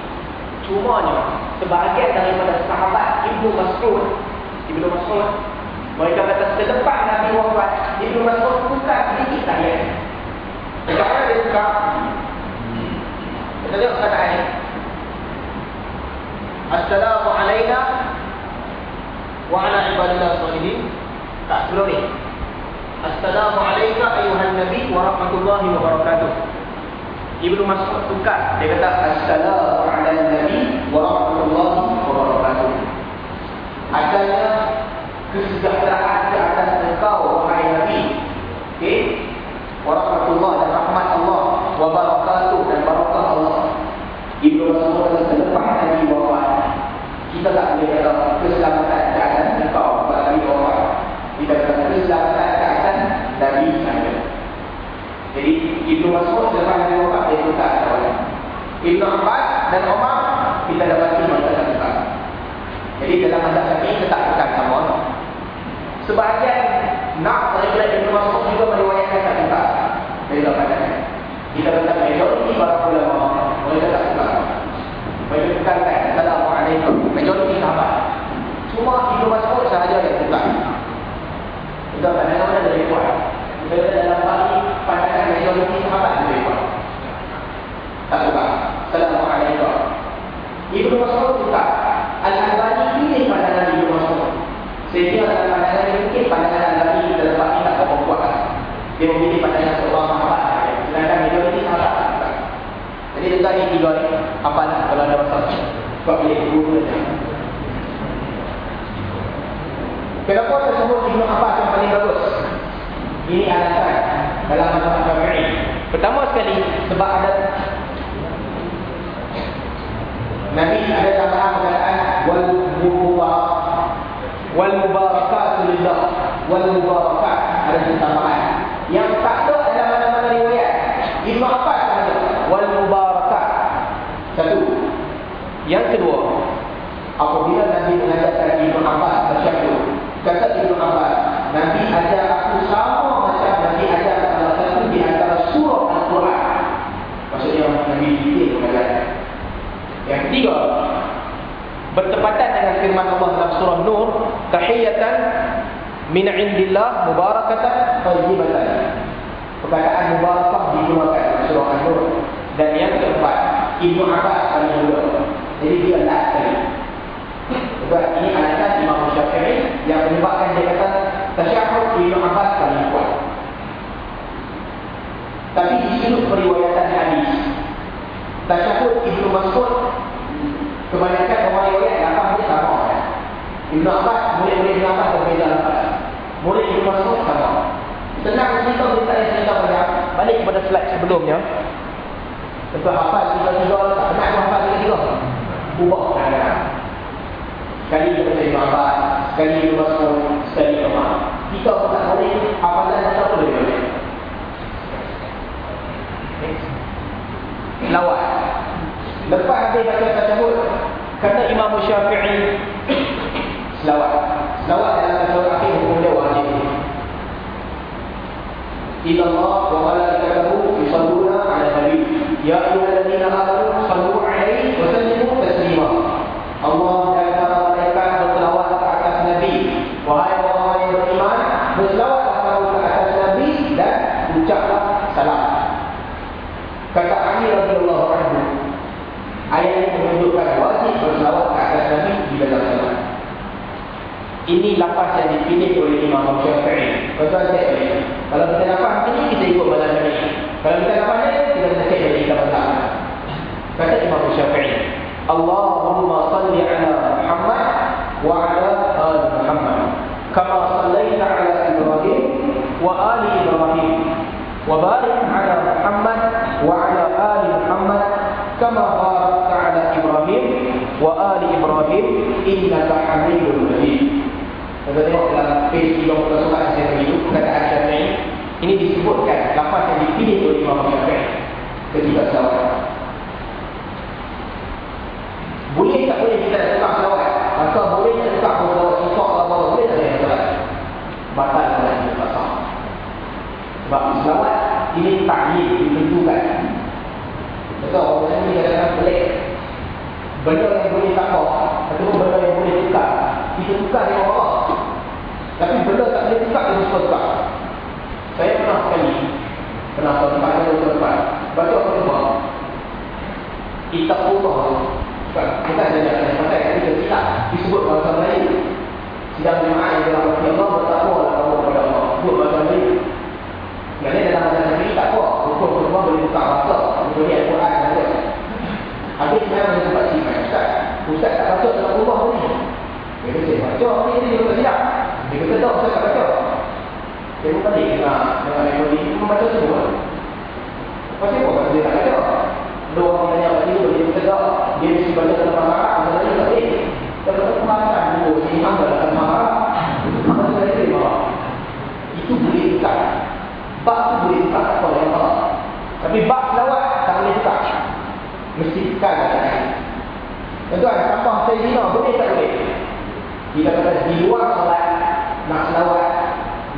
Speaker 1: Cumanya sebahagian daripada sahabat Ibnu Mas'ud, Ibnu Mas'ud mereka kata selepas Nabi wafat, Ibnu Mas'ud buka sedikit tahiyat. Sekarang dia buka. Kita lihat kata ini. Assalamualaikum wa ala ibadillah salihin. Tak sebelum ni. Assalamualaikum ayuhan Nabi wa rahmatullahi wa barakatuh. Ibnu Mas'ud tukar. Dia kata Assalamu ala Nabi wa rahmatullahi wa barakatuh. Adanya kesejahteraan ke atas engkau wahai Nabi. Okey. Wa rahmatullahi dan rahmat Allah wa barakatuh dan barakah Allah. Ibnu kata selepas Nabi wafat, kita tak boleh kata keselamatan ke atas engkau Nabi wafat. Kita kata keselamatan ke atas Nabi saja. Jadi Ibnu Mas'ud selepas Nabi wafat dia tukar kawan. Ibnu Abbas dan Umar kita dapati mereka tukar. Jadi dalam mazhab ini tetap tukar sama orang. Sebahagian nak daripada Ibnu Mas'ud juga meriwayatkan tak tukar. Beza pandangan. Kita kata majoriti para ulama mereka tak tukar. Mereka tukarkan Assalamualaikum. Majoriti sahabat. Cuma Ibnu Mas'ud sahaja yang tukar. Itu pandangan mana lebih kuat. Kita dalam ini pandangan majoriti sahabat lebih kuat. Tak tukar. Assalamualaikum. Ibnu Mas'ud tukar. Al-Albani pilih pandangan Ibnu Mas'ud. Sehingga dalam pandangan ini mungkin pandangan Al-Albani dalam hal ini tak kuat. Dia memilih pandangan seorang sahabat. Sedangkan majoriti sahabat tak tukar. Jadi tentang ini tiga ni, apa nak kalau ada masalah? Sebab pilih guru. Kenapa saya sebut Ibnu Abbas yang paling bagus? Ini alasan dalam mazhab Syafi'i. Pertama sekali sebab ada Nabi ada tambahan perkataan wal mubarak wal mubarakat lillah wal mubarakat ada tambahan. Yang tak ada dalam mana-mana riwayat. Ibnu Abbas sahaja wal mubarakat. Satu. Yang kedua, apabila Nabi mengajarkan Ibnu Abbas tasyahud, kata Ibnu Abbas, Nabi ajar aku sama macam Nabi ajar salah satu di antara surah Al-Quran. Maksudnya Nabi detail mengajarkan. Yang ketiga, bertepatan dengan firman Allah dalam surah Nur, tahiyatan min indillah mubarakatan tayyibatan. Perkataan mubarakah dalam surah An-Nur. Dan yang keempat, Ibnu Abbas muda. Jadi dia last sekali. Sebab ini alasan Imam Syafi'i yang menyebabkan dia kata tasyahud Ibnu Abbas paling kuat. Tapi di sudut periwayatan hadis, tasyahud Ibnu Mas'ud kebanyakan orang riwayat lafaz dia sama. Ya? Ibnu Abbas, murid-murid Ibnu Abbas berbeza lafaz. Murid Ibnu Mas'ud sama. Senang cerita berita yang cerita banyak. Balik kepada slide sebelumnya. Tentu hafal tiga-tiga, tak penat pun hafal tiga-tiga. Ubah kadang-kadang. Sekali dia baca Ibnu Abbas, sekali Ibnu Mas'ud, sekali Umar. Kita pun tak boleh hafalan kita pun boleh boleh. Lawat. Lepas habis baca tasyahud, kata Imam Syafi'i selawat. Selawat dalam tasyahud akhir hukum dia wajib. Inna Allah wa malaikatahu yusalluna 'ala nabi. Ya ayyuhalladzina Ini lafaz yang dipilih oleh Imam Syafi'i. Cek boleh. Kalau kita lafaz ini, kita ikut mazhab Syafi'i. Kalau kita lafaz ini, kita cek dari kitab mazhab. Kata Imam Syafi'i, Allahumma salli ala Muhammad wa ala ali Muhammad. Kama sallaita ala Ibrahim wa ali Ibrahim. Wa barik ala Muhammad wa ala ali Muhammad. Kama barakta ala Ibrahim wa ali Ibrahim. Innaka hamidun majid. Kita tengok dalam page 50 surat Asyik Nabi itu Kata Syafi'i Ini disebutkan Lafaz yang dipilih oleh Imam Syafi'i Ketika salawat Boleh tak boleh kita tukar salawat Maka boleh kita tukar Bawa sifat atau bawa boleh tak boleh salawat Batal dengan kita tukar salawat Sebab salawat Ini takdir ditentukan. Maka orang Nabi kadang-kadang pelik. Benda yang boleh tak Ataupun benda yang boleh tukar itu tukar dengan Allah. Tapi benda tak boleh itu suka tukar. Saya pernah sekali, pernah tahu tempat untuk tempat, baca apa semua. Ittaqullah. Bukan, bukan saja yang pasal kita tidak disebut bahasa lain. Sidang jemaah yang dirahmati Allah bertakwalah kamu kepada Allah. Sebut bahasa lain. Kerana dalam bahasa Nabi tak. Hukum semua boleh buka bahasa. Untuk lihat Quran saja. Habis saya boleh sempat simpan. Ustaz, Ustaz tak baca dalam rumah ni. Dia kata, saya baca. Ini dia juga tidak. Dia kata, tak, Ustaz tak baca. Saya pun balik dengan, dengan memori. Dia membaca semua. Pasal apa? Pasal dia tak baca. Dua orang tanya apa dia boleh tegak. Dia mesti baca dalam Arab. Bahasa lain tak boleh. Kalau kita pemahaman dulu, sini hamba dalam Arab. Maka saya terima. Itu boleh dekat. Bak tu boleh dekat. Apa yang tak. Tapi bak selawat tak boleh dekat. Mesti dekat. Tuan-tuan, sampah saya zina boleh tak boleh? Kita kata di luar solat, nak selawat,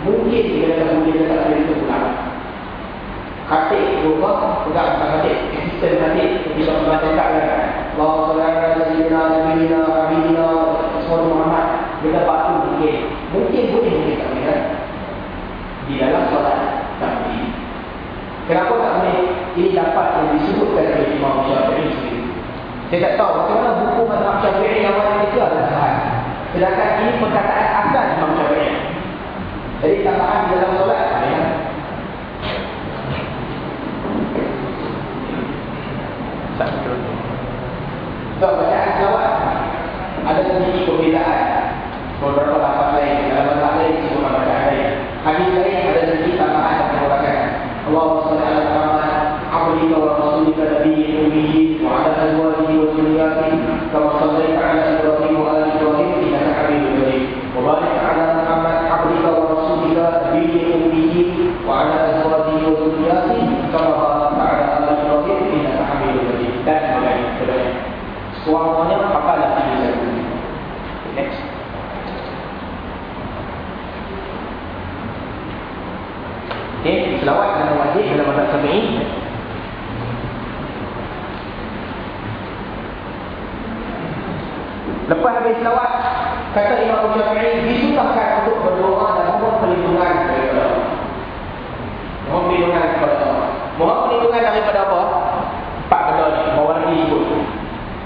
Speaker 1: mungkin kita kata boleh tak boleh pulang. Khatib rumah, pegang bukan khatib, asisten khatib, kita membaca cakap kan. Allah SWT, Sayyidina, Sayyidina, Habibina, Rasul Muhammad, dia dapat tu mungkin. Mungkin boleh, mungkin tak boleh kan? Di dalam solat, tak boleh. Kenapa tak boleh? Ini dapat yang disebutkan oleh Imam Syafi'i. Saya tak tahu bagaimana buku Mazhab Syafi'i yang mana itu adalah sahih. Sedangkan ini perkataan asal Imam Syafi'i. Jadi tambahan di dalam solat Sebab bacaan jawab Ada sedikit perbezaan. Beberapa lapas lain Dalam lapas lain Semua bacaan lain. Hadis lain ada sedikit tambahan Yang terbakan Allah SWT Alhamdulillah Rasulullah Nabi Ibn Ibn Ibn Ibn Ibn Ibn Ibn Ibn Ibn Ibn Ibn Ibn mazhab Syafi'i Lepas habis selawat, kata Imam Syafi'i disunahkan untuk berdoa dan mohon perlindungan. Mohon perlindungan kepada Allah. Mohon perlindungan daripada apa? Empat benda ni, bawah lagi sebut.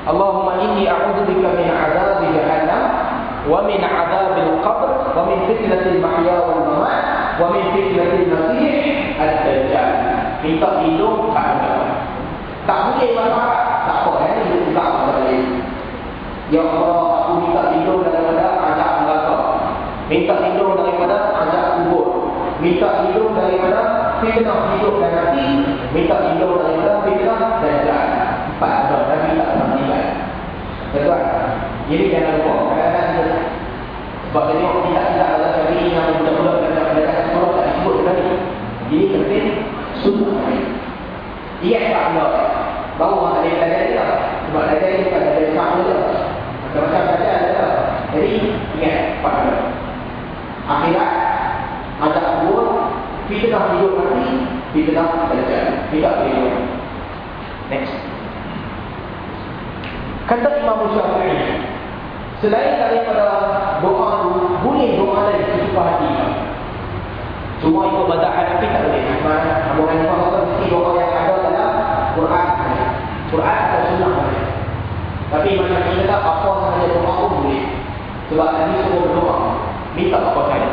Speaker 1: Allahumma inni a'udzubika min 'adzabi jahannam wa min 'adzabil qabr wa min fitnatil mahya wal mamat wa min fitnatil masih ad-dajjal. Minta hidup tak ada. Tak boleh bahasa tak apa ya, buka bahasa lain. Ya Allah, aku minta lindung daripada azab neraka. Minta lindung daripada azab kubur. Minta lindung daripada fitnah hidup dan mati. Minta lindung daripada fitnah dan jalan. Empat ada Nabi tak pernah meninggal. Betul? Jadi jangan lupa. Kadang-kadang kita sebab tengok tidak tidak ada jadi yang dan budak-budak sekolah tak disebut tadi. Jadi penting sunnah. Ia tak ada. Bahawa ada yang tadi tak. Sebab tadi itu kan ada yang sama je. Macam-macam saja ada. Jadi ingat pada akhirat ada kubur, fitnah hidup mati, fitnah dajjal. Tidak hidup. Next. Kata Imam Syafi'i, selain daripada doa boleh doa dari sesuka hati. Semua ikut mazhab Hanafi tak boleh. Abu Hanifah kata mesti doa yang ada dalam Quran. Quran atau sunnah boleh. Tapi macam kita kata apa sahaja doa pun boleh. Sebab Nabi semua berdoa. Minta apa saja.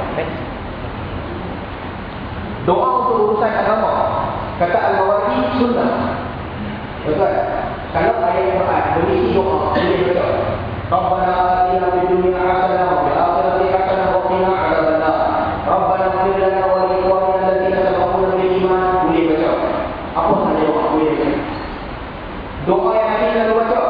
Speaker 1: Doa untuk urusan agama. Kata Al-Mawardi sunnah. Betul? Kalau ayat Quran berisi doa, boleh baca. Rabbana atina fid dunya hasanah wa fil akhirati hasanah wa qina adzabannar. Rabbana ighfir lana wa li ikhwanina alladziina sabaquna bil iman. Boleh baca. Apa sahaja doa boleh baca. Doa yang Nabi selalu baca.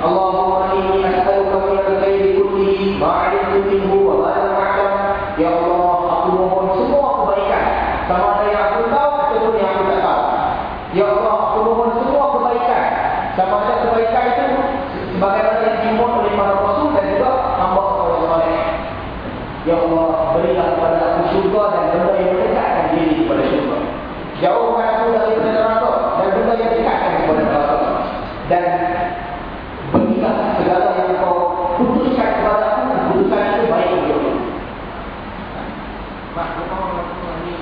Speaker 1: Allahumma inni as'aluka min al-khairi kullihi ma 'alimtu minhu wa ma lam a'lam. Ya Allah, aku mohon semua kebaikan. Sama ada yang aku tahu ataupun yang aku tak tahu. Ya Allah, aku mohon semua kebaikan. Sama ada kebaikan itu sebagaimana yang dimohon oleh para rasul dan juga hamba Allah soleh. Ya Allah, berilah kepada aku syurga dan benda yang mendekatkan diri kepada syurga. Jauhkan aku daripada neraka dan benda yang dekatkan kepada neraka. Dan berilah segala yang kau putuskan kepada aku, putusan itu baik untuk aku.
Speaker 2: Mak, kau tahu apa ni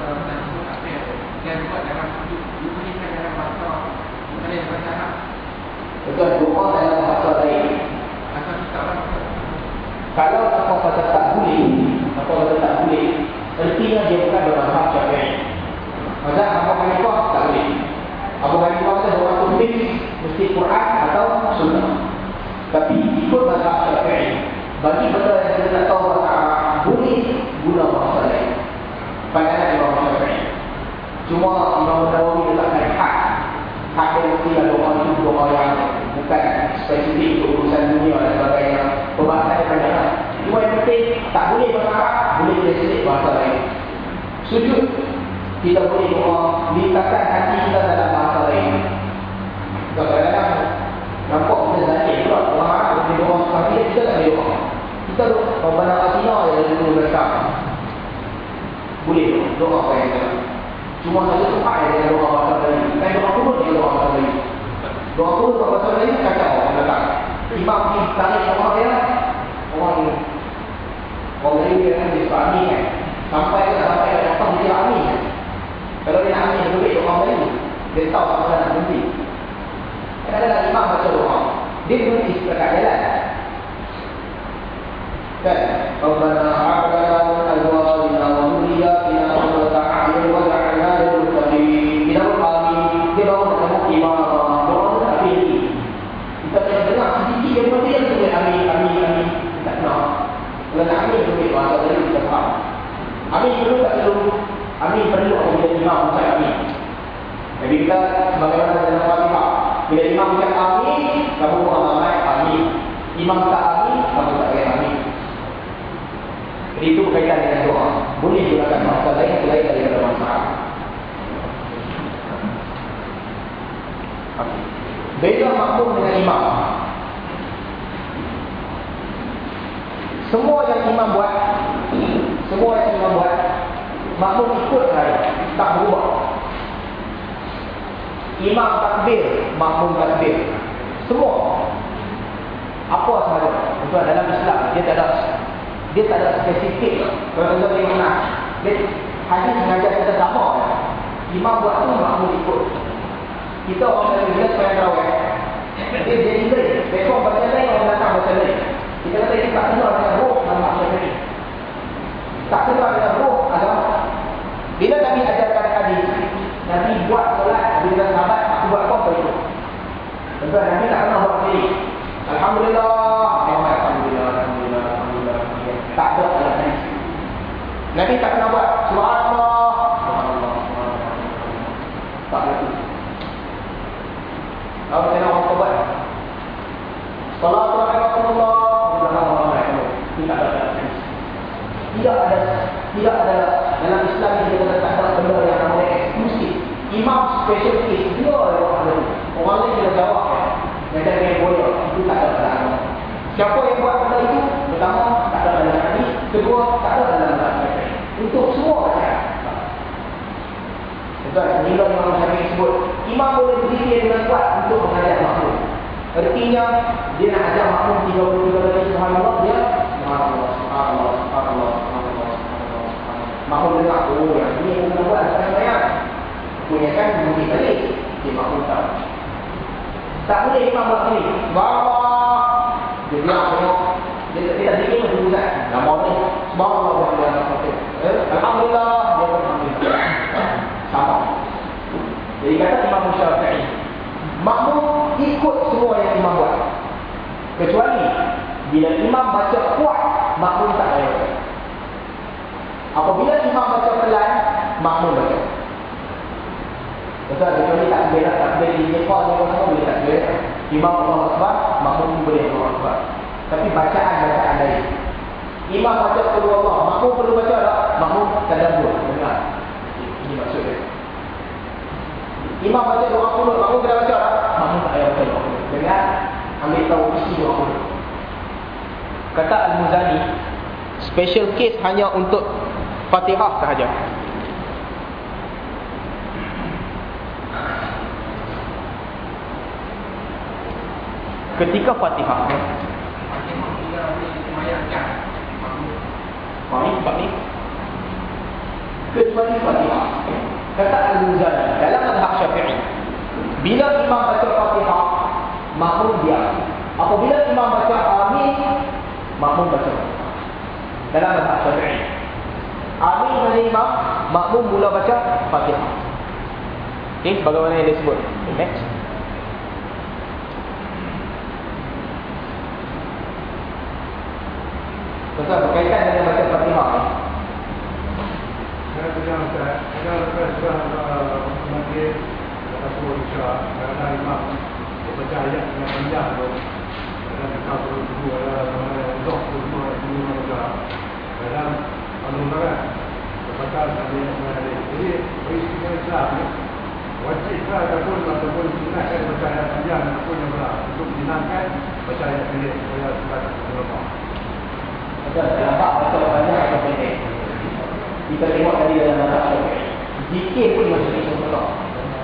Speaker 2: uh, nak sebut apa ya? Yang buat dalam hidup, diberikan dalam bahasa bukan dalam bahasa Arab.
Speaker 1: Betul, doa dalam bahasa lain.
Speaker 2: Asal kita orang
Speaker 1: Kalau apa kata tak boleh, apa kata tak boleh, ertinya dia bukan bermazhab syafi'i. Mazhab Abu Hanifah tak boleh. Abu Hanifah kata doa tu fix, mesti Quran atau sunnah. Tapi ikut mazhab syafi'i, bagi benda yang tak tahu bahasa Arab, boleh guna bahasa lain. Pandangan Imam Syafi'i. Cuma Imam Nawawi letakkan hak. Hak yang mesti ada doa itu doa yang bukan spesifik untuk urusan dunia dan sebagainya. Pembahasan yang panjang. Cuma yang penting, tak boleh Arab, boleh spesifik bahasa lain. Sujud, kita boleh doa, lintaskan hati kita dalam bahasa lain. Kadang-kadang doa tapi kita tak boleh doa. Kita doa, Rabbana Atina ya dulu besar. Boleh doa apa yang kita Cuma satu tempat yang dia doa bahasa lain. Bukan doa pun dia doa bahasa lain. Doa pun bahasa lain kacau orang datang. Imam ni tarik orang dia, orang ni. Orang lain dia kan dia suka amin kan. Sampai ke sampai ke datang dia amin kan. Kalau dia amin, dia boleh orang lain. Dia tahu apa nak berhenti. Kadang-kadang imam baca doa. Dia berhenti dekat jalan. Imam amin. Dia baru ketemu imam. Tak itu berkaitan dengan doa. Boleh gunakan bahasa lain selain daripada. Okay. Beza makmum dengan imam. Semua yang imam buat, semua yang imam buat, makmum ikut saja, tak berubah. Imam takbir, makmum takbir. Semua. Apa sahaja. Untuk dalam Islam, dia tak ada dia tak ada spesifik. Kalau nak, dia hadis mengajar kita sama. Imam buat tu, makmum ikut. Kita orang dari kita supaya terawih. Dia dia ingin. Besok baca lain, orang datang baca lain. Kita kata ini tak kenal dengan roh dan maksud ini. Tak kenal dengan roh agama. Bila Nabi ajarkan hadis, Nabi buat solat, dengan sahabat, aku buat apa itu. Tentu Nabi tak pernah buat sendiri. Alhamdulillah, Alhamdulillah. Tak ada dalam hadis. Nabi tak pernah buat Subhanallah, Subhanallah. Tak ada. Kalau saya nak orang buat Assalamualaikum Tidak ada Tidak ada Tidak ada Dalam Islam ini kita tak ada benda yang namanya eksklusif Imam case Dia yang orang lain Orang lain kita jawab Macam yang boleh Itu tak ada dalam agama Siapa yang buat benda itu Pertama Tak ada dalam hadis Kedua Tak ada dalam agama Untuk semua macam Tuan, inilah Imam Syafi'i sebut Imam boleh berzikir dengan kuat untuk mengajar makmum. Artinya Dia nak ajar makmum 33 kali Subhanallah Dia Subhanallah, Subhanallah, Subhanallah, Subhanallah, Subhanallah. Makmum dengar, oh yang ini yang kena buat Sekarang saya Punya kan bunyi balik Dia makmum tahu Tak boleh Imam buat ini Subhanallah Dia tengok Dia tak tidak zikir macam tu kan Nama ni Subhanallah Alhamdulillah Dia Alhamdulillah sama. Jadi kata Imam Syafi'i, makmum ikut semua yang imam buat. Kecuali bila imam baca kuat, makmum tak payah. Apabila imam baca pelan, makmum baca. Betul, kecuali tak boleh tak boleh di depan ni orang boleh tak boleh. Imam Allah Akbar, makmum boleh Allah Akbar. Tapi bacaan baca ada. Imam baca perlu Allah. Makmum perlu baca tak? Makmum kadang dua. Dengar. Ini maksudnya. Imam baca doa pun, makmum kena baca tak? Makmum tak payah baca doa pun. Dengar. Ambil tahu isi doa pun. Kata Al-Muzani, special case hanya untuk Fatihah sahaja. Ketika Fatihah, Faham ni? Kecuali Fatihah. Kata Al-Muzani dalam mazhab Syafi'i. Bila imam baca Fatihah, makmum diam. Apabila imam baca Amin, makmum baca. Dalam mazhab Syafi'i. Amin pada imam, makmum mula baca Fatihah. Okey, bagaimana yang disebut? Okay, next. Betul, berkaitan dengan baca Fatihah ni.
Speaker 3: Saya bilang saya, saya lepas dah maghrib, lepas tu isya, kerana imam dia baca ayat dengan panjang tu, dalam kita perlu tunggu ada dok tu semua semua juga. Dalam anu baca sampai mengalir. Jadi bagi kita Islam ni, wajib ataupun ataupun sunat baca ayat panjang ataupun yang pendek supaya kita tak
Speaker 1: Betul, nampak baca banyak atau pendek. Kita tengok tadi dalam mazhab Syafi'i. Zikir pun macam ni semua.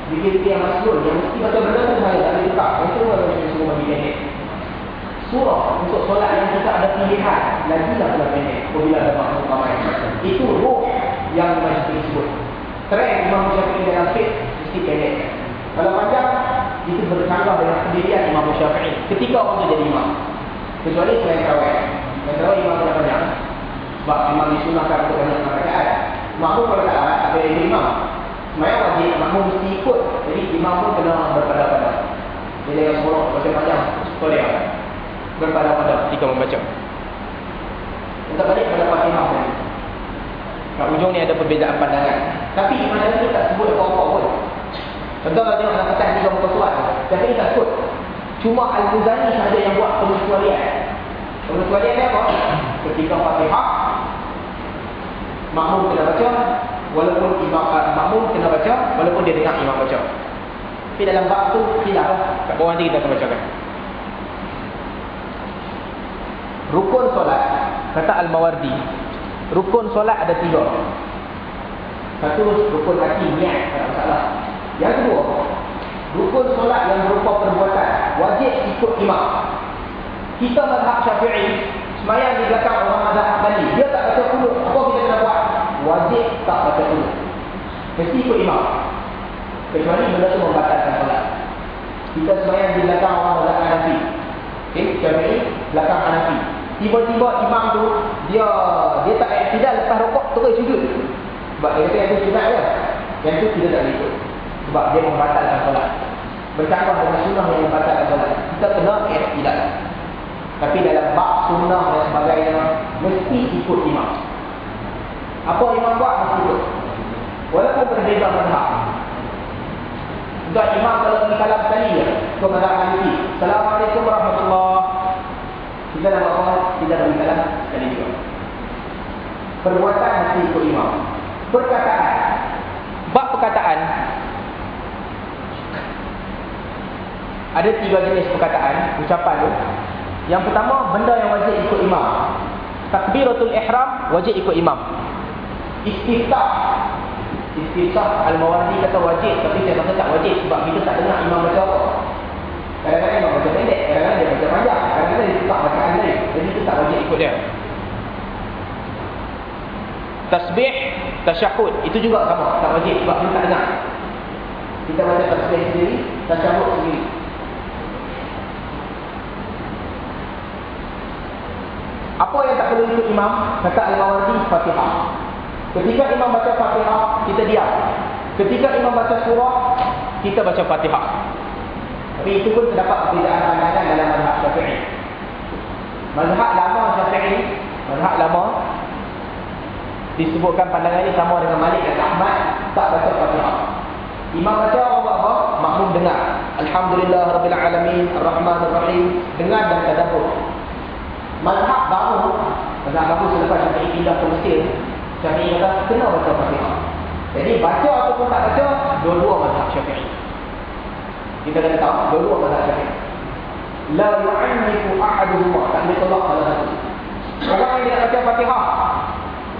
Speaker 1: Zikir yang masuk, yang mesti baca benda tu saya tak boleh tukar. Yang tu macam ni semua bagi pendek. Surah untuk solat yang kita ada pilihan. Lagi lah kalau pendek. Apabila ada makhluk ramai. Itu roh yang mesti disebut. Trend Imam Syafi'i dalam fiqh mesti pendek. Kalau panjang, itu bercanggah dengan pendirian Imam Syafi'i. Ketika orang jadi imam. Kecuali selain kawai. Yang tahu imam kena panjang. Sebab imam disunahkan untuk banyak rakaat. Makmum kalau tak ada, tak boleh jadi imam. Semayang wajib, makmum mesti ikut. Jadi imam pun kena berpada-pada. Dia jangan semua baca panjang. Kau dia. Berpada-pada ketika membaca. Kita balik pada Fatihah tadi. Kat ujung ni ada perbezaan pandangan. Tapi Imam Syafi'i tak sebut apa-apa pun. Contoh kalau tengok dalam kertas tiga muka surat. Syafi'i tak sebut. Cuma Al-Muzani sahaja yang buat pengecualian. Pengecualian dia apa? Ketika Fatihah, makmum kena baca, walaupun imam uh, makmum kena baca, walaupun dia dengar imam baca. Tapi dalam bab tu tidak lah. Kat bawah nanti kita akan bacakan. Rukun solat, kata Al-Mawardi. Rukun solat ada tiga. Satu, rukun hati, niat, tak. Yang kedua, rukun solat yang berupa perbuatan, wajib ikut imam. Kita mazhab syafi'i, semayang di belakang orang mazhab Hambali. Dia tak baca kulut. Apa kita kena buat? Wajib tak baca kulut. Mesti ikut imam. Kecuali benda tu membatalkan solat. Kita semayang di belakang orang mazhab Hanafi. Okay, syafi'i, belakang Hanafi. Tiba-tiba imam tu, dia dia tak tidak lepas rokok terus sujud. Sebab dia kata yang tu sunat dia. Yang tu kita tak ikut. Sebab dia membatalkan solat. Bercanggah dengan sunnah yang membatalkan solat. Kita kena eh, tidak. Tapi dalam bab sunnah dan sebagainya Mesti ikut imam. Apa imam buat mesti ikut. Walaupun berbeza mazhab. Juga imam kalau pergi kalam sekali je Ke mazhab Hanifi Assalamualaikum warahmatullahi Kita nak buat apa? Kita pergi kalam sekali juga. Perbuatan mesti ikut imam. Perkataan. Bab perkataan. Ada tiga jenis perkataan Ucapan tu yang pertama, benda yang wajib ikut imam. Takbiratul ihram wajib ikut imam. Istiftah. Istiftah Al-Mawardi kata wajib tapi saya rasa tak wajib sebab kita tak dengar imam baca apa. Kadang-kadang imam baca pendek, kadang-kadang dia baca panjang, kadang-kadang dia suka bacaan lain. Jadi kita tak wajib ikut dia. Tasbih, tasyahud itu juga sama, tak wajib sebab kita tak dengar. Kita baca tasbih sendiri, tasyahud sendiri. Apa ikut imam? Kata Al-Mawardi Fatihah. Ketika imam baca Fatihah, kita diam. Ketika imam baca surah, kita baca Fatihah. Tapi itu pun terdapat perbezaan pandangan dalam mazhab Syafi'i. Mazhab lama Syafi'i, mazhab lama disebutkan pandangan ini sama dengan Malik dan Ahmad tak baca Fatihah. Imam baca buat apa? Makmum dengar. Alhamdulillah Rabbil Alamin Ar-Rahman Ar-Rahim Dengar dan tadabbur Mazhab baru Mazhab baru selepas Syafi'i pindah ke Mesir Syafi'i kata kena baca Fatihah Jadi baca ataupun tak baca Dua-dua mazhab Syafi'i Kita kena tahu Dua-dua mazhab Syafi'i La yu'anniku ahaduhumma Tak boleh tolak salah satu Orang yang tidak baca Fatihah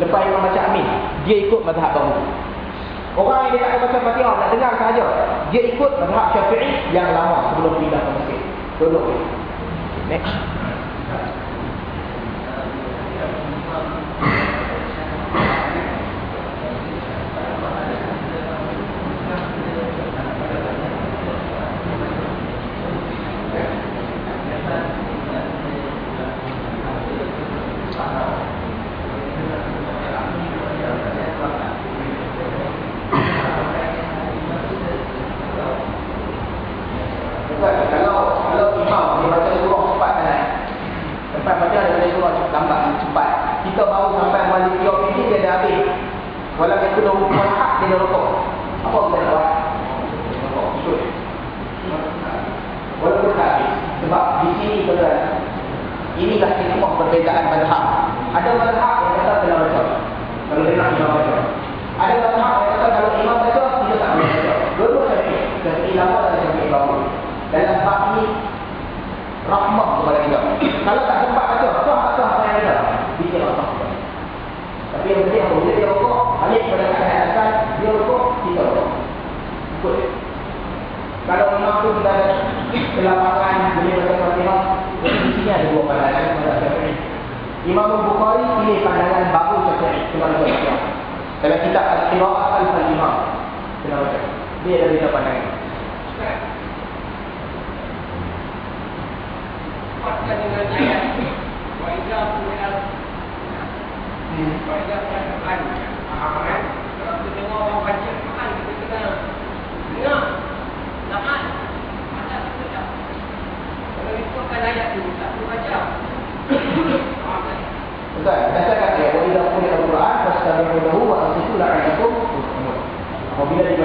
Speaker 1: Lepas yang baca Amin Dia ikut mazhab baru Orang yang tidak baca Fatihah Nak dengar sahaja Dia ikut mazhab Syafi'i Yang lama sebelum pindah ke Mesir. Dua-dua Next.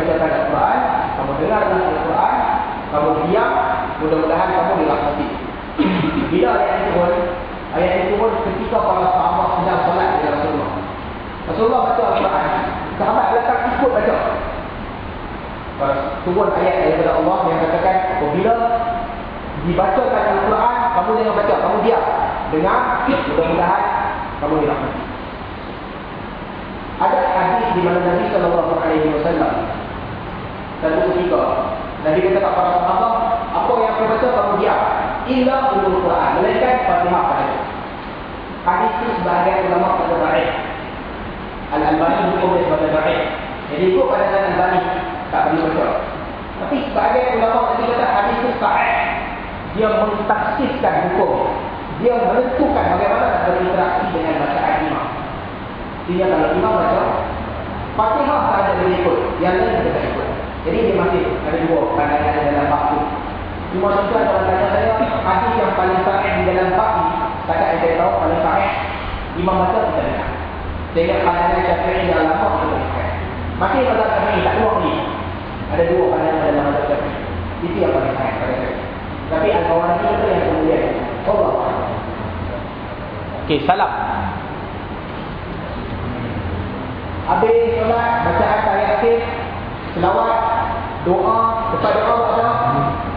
Speaker 1: Dibacakan Al-Quran, kamu dengarlah Al-Quran, kamu diam, mudah-mudahan kamu dirahmati. Bila ayat ini turun, ayat ini turun ketika para sahabat sedang solat dengan Rasulullah. Rasulullah baca Al-Quran, sahabat belakang ikut baca. Turun ayat daripada Allah yang katakan apabila dibacakan Al-Quran, kamu jangan baca, kamu diam. Dengar, mudah-mudahan kamu dirahmati. Ada hadis di mana Nabi sallallahu alaihi wasallam satu ketika Nabi kata kepada sahabat, apa yang aku baca kamu diam. Illa ulul Quran, melainkan Fatihah sahaja. Hadis itu sebahagian ulama kata baik. Al-Albani hukum dia sebagai baik. Jadi ikut pandangan Al-Albani tak perlu baca. Tapi sebahagian ulama tadi kata hadis itu sahih. Dia mentaksiskan hukum. Dia menentukan bagaimana nak berinteraksi dengan bacaan imam. Dia kalau imam baca Fatihah sahaja boleh ikut, yang lain kita tak ikut. Jadi dia masih ada dua pandangan dalam bab itu. Cuma tuan kalau tanya saya, hadis yang paling sahih di dalam bab ini, setakat yang saya tahu paling sahih, imam baca kita dengar. Sehingga pandangan syafi'i yang lama kita dengar. Masih pada syafi'i, tak keluar ni. Ada dua pandangan dalam mazhab syafi'i. Itu yang paling sahih pada saya. Tapi al-Mawardi itu yang kemudian. Allah. Okey, salam. Habis solat, bacaan ayat yasin, selawat, doa, lepas doa baca,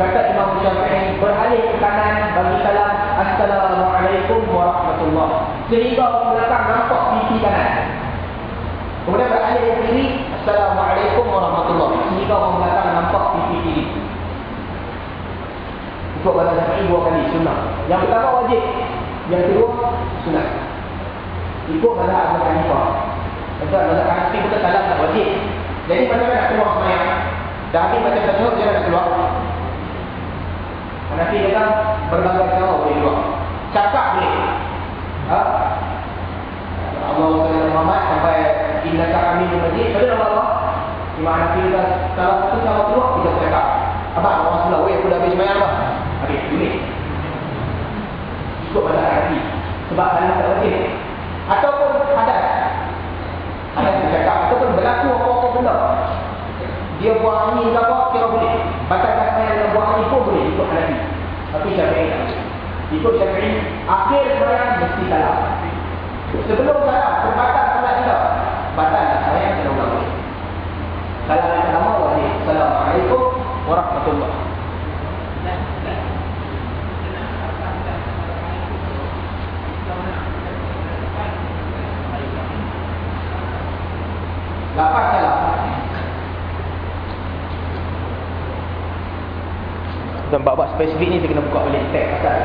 Speaker 1: kata Imam Syafi'i beralih ke kanan bagi salam Assalamualaikum warahmatullahi Sehingga orang belakang nampak pipi kanan. Kemudian beralih ke kiri, Assalamualaikum warahmatullahi Sehingga orang belakang nampak pipi kiri. Ikut bahasa Syafi'i dua kali, sunnah. Yang pertama wajib, yang kedua sunat. Ikut bahasa Abu Hanifah. Tuan mazhab Hanafi kita salam tak wajib. Jadi macam mana nak keluar semayang? Dah habis baca tasyahud dia nak keluar. Hanafi kata berbagai cara boleh keluar. Cakap boleh. Ha? Allah SWT Muhammad sampai Inna kami di masjid. Pada nama Allah. Imam Hanafi kata kalau satu cara keluar kita cakap. Abang Allah Rasulullah. Weh aku dah habis semayang apa? Habis. Ini. Ikut pada Hanafi. Sebab salam tak wajib. Ataupun hadas. Ada yang cakap ataupun berlaku. Dia buang angin ke apa, kira boleh. Batalkan saya dengan buang angin pun boleh ikut Hanafi. Tapi Syafi'i tak. Ikut Syafi'i, akhir sembahyang mesti salam. Sebelum salam, sempatan salat juga. Batal tak sayang kena ulang boleh. Salam yang pertama wajib. Assalamualaikum warahmatullahi Lapan salam. Dan bab-bab spesifik ni kita kena buka balik teks pasal.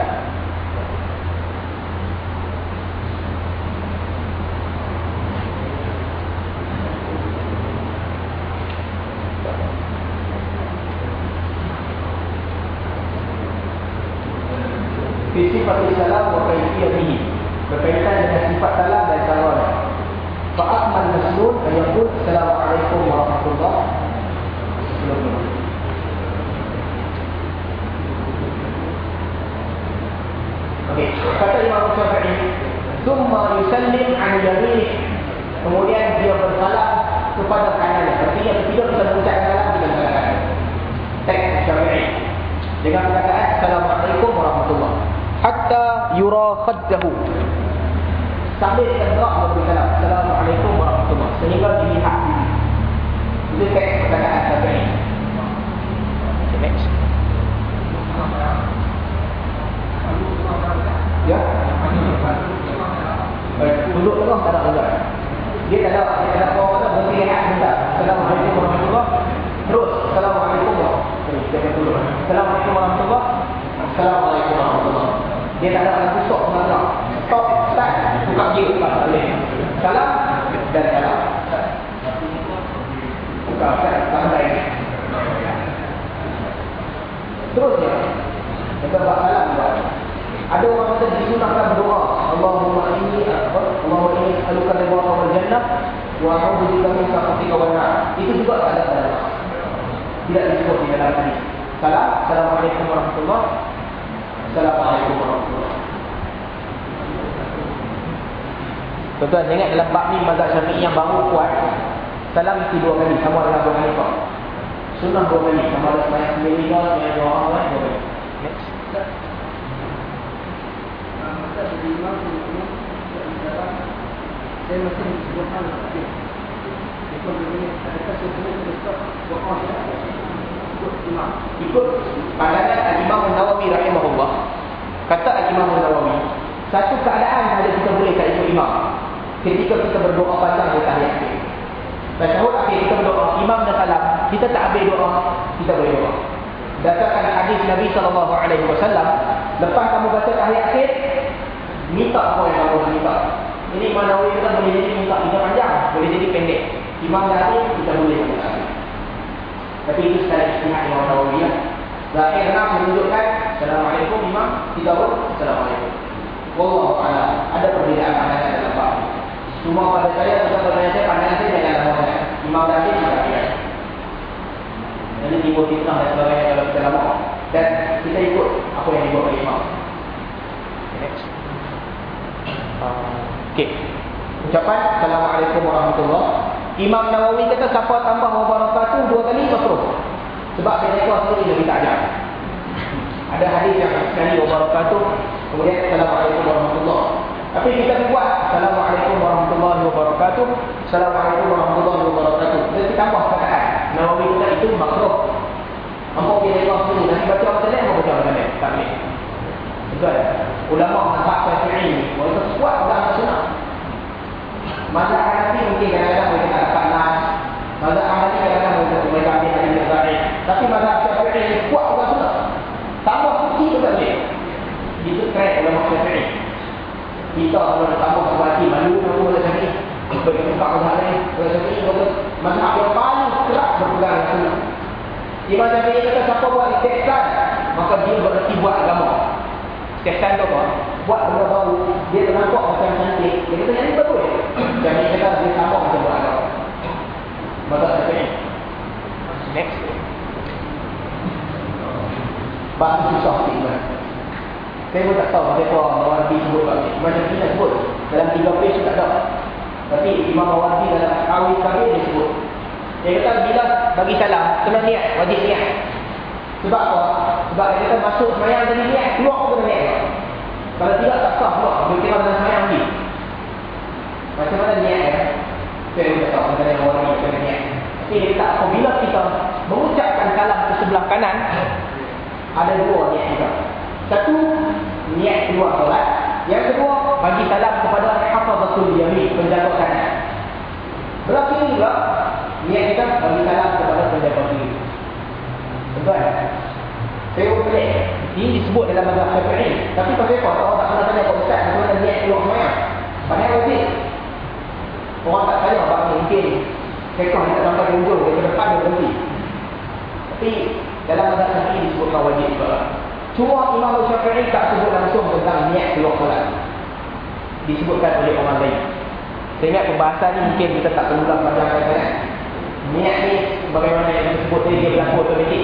Speaker 1: Fisik patut salam berkaitan dengan sifat salam yusallim 'an yaminih." Kemudian dia bersalam kepada kanannya. Artinya ketika kita mengucapkan salam kita mengatakan teks Syafi'i dengan perkataan Assalamualaikum warahmatullahi. Hatta yura khaddahu. Sambil memberi salam. Assalamualaikum warahmatullahi. Sehingga dilihat. Itu teks perkataan Syafi'i. Okay, next. Ya. Eh, duduk tengah tak ada enggak. Dia tak ada dia tak ada apa kata berhenti rehat sebentar. Assalamualaikum warahmatullahi Terus Assalamualaikum warahmatullahi. Assalamualaikum warahmatullahi Assalamualaikum warahmatullahi Dia tak ada lagu stop mana. Stop, start, buka dia, tak boleh. Salam dan salam. Buka, start, sampai. Terusnya, kita buat salam. Ada orang kata disunahkan berdoa. Allahumma inni akbar. Allahumma inni aluka ridha wal jannah wa a'udzu bika min sakhatika wan nar. Itu juga ada dalam. Tidak disebut di dalam hadis. Salam. Assalamualaikum warahmatullahi Assalamualaikum warahmatullahi Tuan-tuan ingat dalam bab ni mazhab Syafi'i yang baru kuat. Salam mesti dua kali sama dengan Abu Hanifah. Sunnah dua kali sama ada sembahyang sendiri ke dengan dua orang dua kali. Next.
Speaker 2: Saya masih disebutkan tapi ikut begini adakah sebenarnya besar doa dia ikut imam
Speaker 1: Ikut pandangan Al-Imam Nawawi rahimahullah. Kata Al-Imam Nawawi, satu keadaan saja kita boleh tak ikut imam. Ketika kita berdoa panjang di tahiyat akhir. Tasyahud akhir kita berdoa, imam dah salam, kita tak ambil doa, kita boleh doa. Berdasarkan hadis Nabi wasallam, lepas kamu baca tahiyat akhir, minta apa yang kamu nak minta. Ini Imam Nawawi kata boleh jadi minta kita panjang, boleh jadi pendek. Imam habis, kita boleh minta. Tapi itu sekali istihad Imam Nawawi ya. Zahir nak menunjukkan Assalamualaikum Imam, kita pun Assalamualaikum. Wallahu a'lam. Ada perbezaan pandangan dalam bab. Cuma pada saya tetap bertanya saya pandangan saya jangan lama Imam kita tidak. Jadi timbul fitnah dan sebagainya kalau kita lama. Dan kita ikut apa yang dibuat oleh Imam. Next. Uh, Okey. Ucapan Assalamualaikum warahmatullahi Imam Nawawi kata siapa tambah wabarakatuh dua kali makruh. Sebab dia kuat sendiri Nabi tak ajar. Ada hadis yang sekali wabarakatuh kemudian Assalamualaikum warahmatullahi Tapi kita buat Assalamualaikum warahmatullahi wabarakatuh. Assalamualaikum warahmatullahi wabarakatuh. Jadi tambah perkataan. Nawawi kata itu makruh. Apa dia kuat sendiri Nabi baca saja apa baca apa saja. Tak boleh. Betul. Ulama mazhab Syafi'i ni, mereka kuat dalam sunnah. Mazhab Hanafi mungkin kadang-kadang mereka tak dapat nas. Mazhab Hanafi kadang-kadang mereka mereka ambil hadis yang. Tapi mazhab Syafi'i ni kuat dalam sunnah. Tambah suci tu tak boleh. Itu keren ulama Syafi'i. Kita kalau nak tambah suci malu malu oleh Syafi'i. Bagi tempat mazhab lain, oleh Syafi'i kata mazhab yang paling keras berpegang dengan sunnah. Imam Syafi'i kata siapa buat istiqlal, maka dia berarti buat agama. Kesan tu apa? Buat benda baru, dia ternampak macam cantik. Dia kata yang ni bagus. Dan dia kata dia nampak macam buat. Maka saya fikir. Next. Bahasa susah sikit kan? Saya pun tak tahu macam apa Mawardi sebut bagi. Macam kita sebut. Dalam tiga page tak ada. Tapi Imam Mawardi dalam Awis Kabir dia sebut. Dia kata bila bagi salam, kena niat, wajib niat. Sebab apa? Sebab dia kata masuk semayang tadi niat, keluar pun kena niat. Kalau tidak tak sah keluar, dia kira dalam semayang lagi. Macam mana niat ya? Saya tak tahu macam mana orang yang kena niat. Tapi dia kata apabila kita mengucapkan salam ke sebelah kanan, ada dua niat kita. Satu, niat keluar solat. Yang kedua, bagi salam kepada hafazatul yamin, penjaga kanan. Kiri juga, niat kita bagi salam kepada penjaga kiri. Pun pelik. Ini disebut dalam mazhab Syafi'i. Tapi pasal apa? Orang tak pernah tanya Pak Ustaz mana niat keluar semayang. Padahal wajib. Orang tak tanya apa mungkin. Kekah dia tak sampai ke ujung. Dia ke depan dia berhenti. Tapi dalam mazhab Syafi'i disebutkan wajib juga. Cuma Imam Syafi'i tak sebut langsung tentang niat keluar solat. Disebutkan oleh orang lain. Saya ingat pembahasan ni mungkin kita tak perlu lah panjang sangat. Niat ni bagaimana yang disebut tadi dia berlaku otomatik.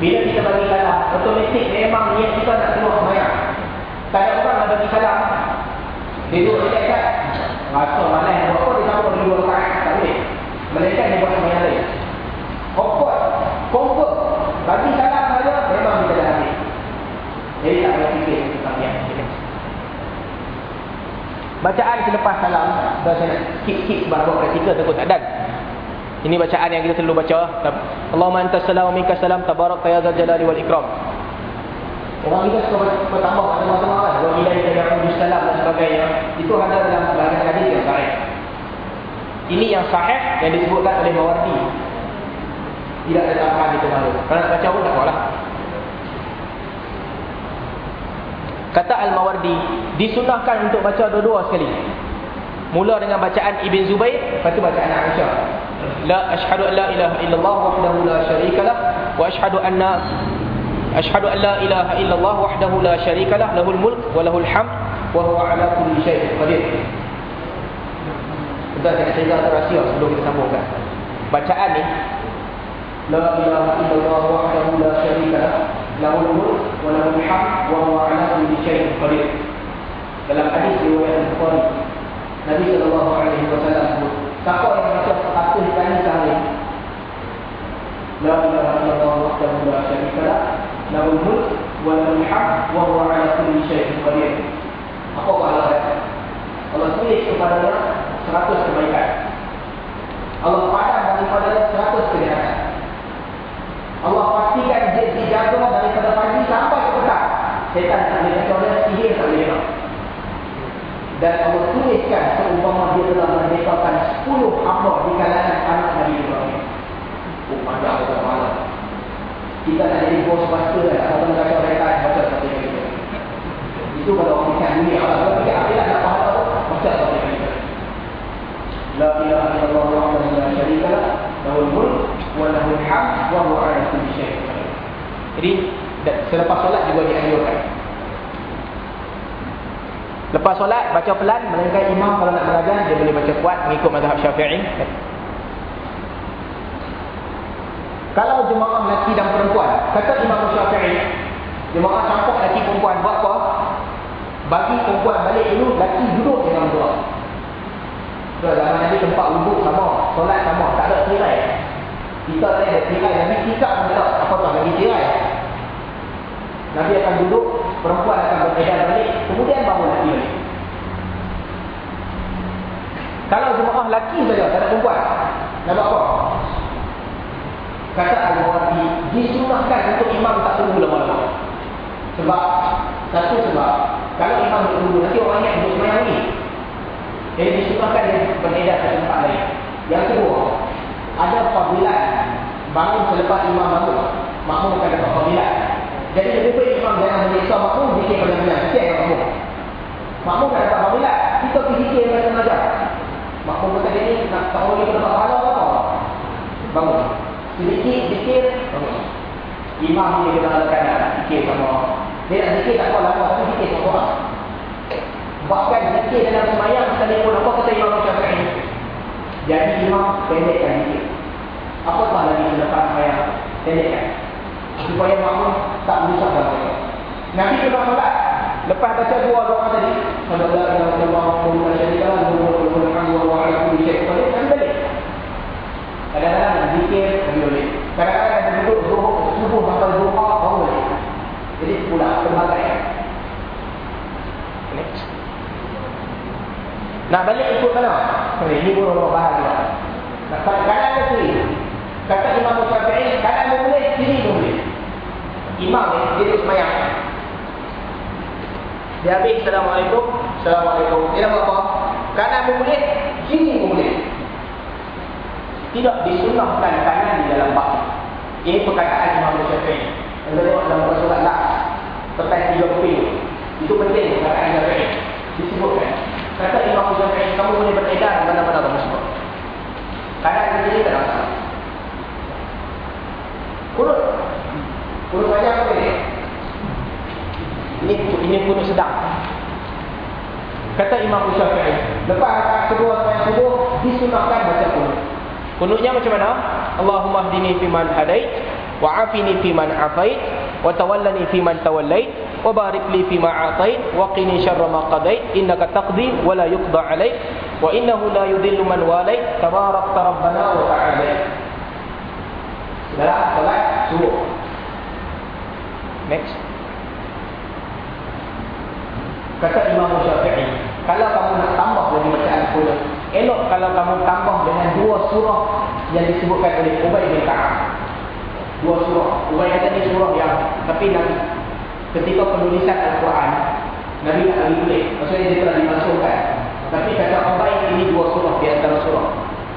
Speaker 1: Bila kita bagi salam, otomatik memang niat kita nak keluar semayang. Tak ada orang nak bagi salam. Dia duduk relax kan? Rasa mana yang buat apa, dia tahu dia dua. Tak boleh. Melainkan dia buat semayang lain. Kompot, kompot. Bagi salam saja, memang kita dah habis. Jadi tak payah fikir tentang niat. Bacaan selepas salam, saya nak skip-skip buat praktikal takut tak dan. Ini bacaan yang kita selalu baca. Allahumma antas salam wa minkas salam tabarak ya dzal jalali wal ikram. Orang kita suka bertambah pada masa-masa kan. Wa ila ila yaqulu salam dan sebagainya. Itu ada dalam sebagian hadis yang sahih. Ini yang sahih yang disebutkan oleh Mawardi. Tidak ada tambahan di malu. Kalau nak baca pun tak apalah. Kata Al-Mawardi, disunahkan untuk baca dua-dua sekali. Mula dengan bacaan Ibn Zubair, lepas tu bacaan Aisyah. La ashhadu an la ilaha illallah wahdahu la syarika lah wa ashhadu anna ashhadu an la ilaha illallah wahdahu la syarika lah lahul mulk wa lahul hamd wa huwa ala kulli syai'in qadir. Kita akan cerita rahsia sebelum kita sambungkan. Bacaan ni La ilaha illallah wahdahu la syarika lah lahul mulk wa lahul hamd wa huwa ala kulli syai'in qadir. Dalam hadis riwayat Bukhari Nabi sallallahu alaihi wasallam siapa yang baca 100 kali sehari La ilaha illallah wahdahu la syarika lah lahul mulk wa lahul hamd wa huwa ala kulli syai'in qadir. Apa pahala dia? Allah tulis kepadanya 100 kebaikan. Allah padam daripadanya 100 kejahatan. Allah pastikan dia dijaga daripada pagi sampai ke petang. Setan tak boleh kacau dia, sihir tak boleh kacau. Dan Allah tuliskan seumpama dia telah merdekakan 10 hamba di kalangan anak Nabi Ibrahim. Oh, kita malam. Kita tak jadi bos pastor dan tak mahu kacau mereka yang baca satu kali. Itu kalau orang fikir dunia. Kalau kita fikir akhirat nak pahala tu, baca satu kali. La ilaha illallah wahdahu la syarika lah, lahul mulk wa lahul hamd wa huwa ala kulli syai'in qadir. Jadi selepas solat juga dianjurkan. Lepas solat baca pelan melainkan imam kalau nak belajar dia boleh baca kuat mengikut mazhab Syafi'i. Kalau jemaah lelaki dan perempuan, kata Imam Syafi'i, jemaah campur lelaki perempuan buat apa? Bagi perempuan balik dulu, lelaki duduk dengan dua. So, dalam Nabi tempat wuduk sama, solat sama, tak ada tirai. Kita tak ada tirai, Nabi tidak pun tak, apa tak lagi tirai. Nabi akan duduk, perempuan akan beredar balik, kemudian baru lelaki balik. Kalau jemaah lelaki saja, tak ada perempuan, nak apa? Kata Al-Mawati, disunahkan untuk imam tak tunggu lama-lama. Sebab, satu sebab, kalau imam tunggu, nanti orang ingat duduk semayang ni. Jadi disunahkan dia beredar ke tempat lain. Yang kedua, ada fadilat bangun selepas imam bangun. Makmum akan dapat fadilat. Jadi baik imam jangan menyiksa makmum, zikir pada benar. Zikir yang makmum. Makmum akan dapat fadilat. Kita pergi zikir yang macam. Makmum kata dia ni, nak tahu dia dapat pahala apa? Bangun. Sedikit zikir, bangun. Imam ni kita nak nak zikir sama. Dia nak zikir tak apa lama, tapi zikir sama orang. Bahkan zikir dalam semayang sekalipun apa kata Imam Syafi'i? Jadi imam pendekkan zikir. Apa tak lagi selepas semayang? Pendekkan supaya makmum tak menyusahkan mereka. Nabi juga solat lepas baca dua doa tadi. Sallallahu alaihi wasallam wa alaikum syekh Kadang-kadang nak zikir, tapi boleh. Kadang-kadang nak duduk, duduk, subuh, batal duha, baru boleh. Jadi pula, terbatai. Ya. Nak balik ikut mana? Ini ni pun orang bahagia. Nak kata kanan ke? Kata Imam Musafi'i, kanan boleh, kiri boleh. Imam ni, dia duduk semayang. Dia habis, Assalamualaikum. Assalamualaikum. Dia nak apa? Kanan pun boleh, kiri pun boleh. Tidak disunahkan kanan di dalam bab. Ini perkataan Imam Syafi'i. Yang tengok dalam surat Nas. Petai 30. Itu penting perkataan Syafi'i. Disebutkan. Kata Imam Syafi'i, kamu boleh beredar mana-mana kamu sebut. Kanan ke kiri tak ada masalah. Kurut. Burung Panjang apa ni? Ini ini pun sedang. Kata Imam Syafi'i, lepas rakaat kedua sampai subuh disunahkan baca qunut. Kunutnya macam mana? Allahumma hdini fi man hadait wa afini fi man afait wa tawallani fi man tawallait wa barik li fi ma atait wa qini syarra ma qadait innaka taqdi wa la yuqda alaik wa innahu la yudhillu man walait tabarakta rabbana wa ta'ala. Sudah, selesai, subuh. Next. Kata Imam Syafi'i, kalau kamu nak tambah lagi bacaan kunut, elok kalau kamu tambah dengan dua surah yang disebutkan oleh Ubay bin Ka'ab. Dua surah. Ubay kata ni surah yang tapi Nabi ketika penulisan Al-Quran, Nabi tak lagi tulis. Maksudnya dia telah dimasukkan. Tapi kata Ubay ini dua surah di antara surah.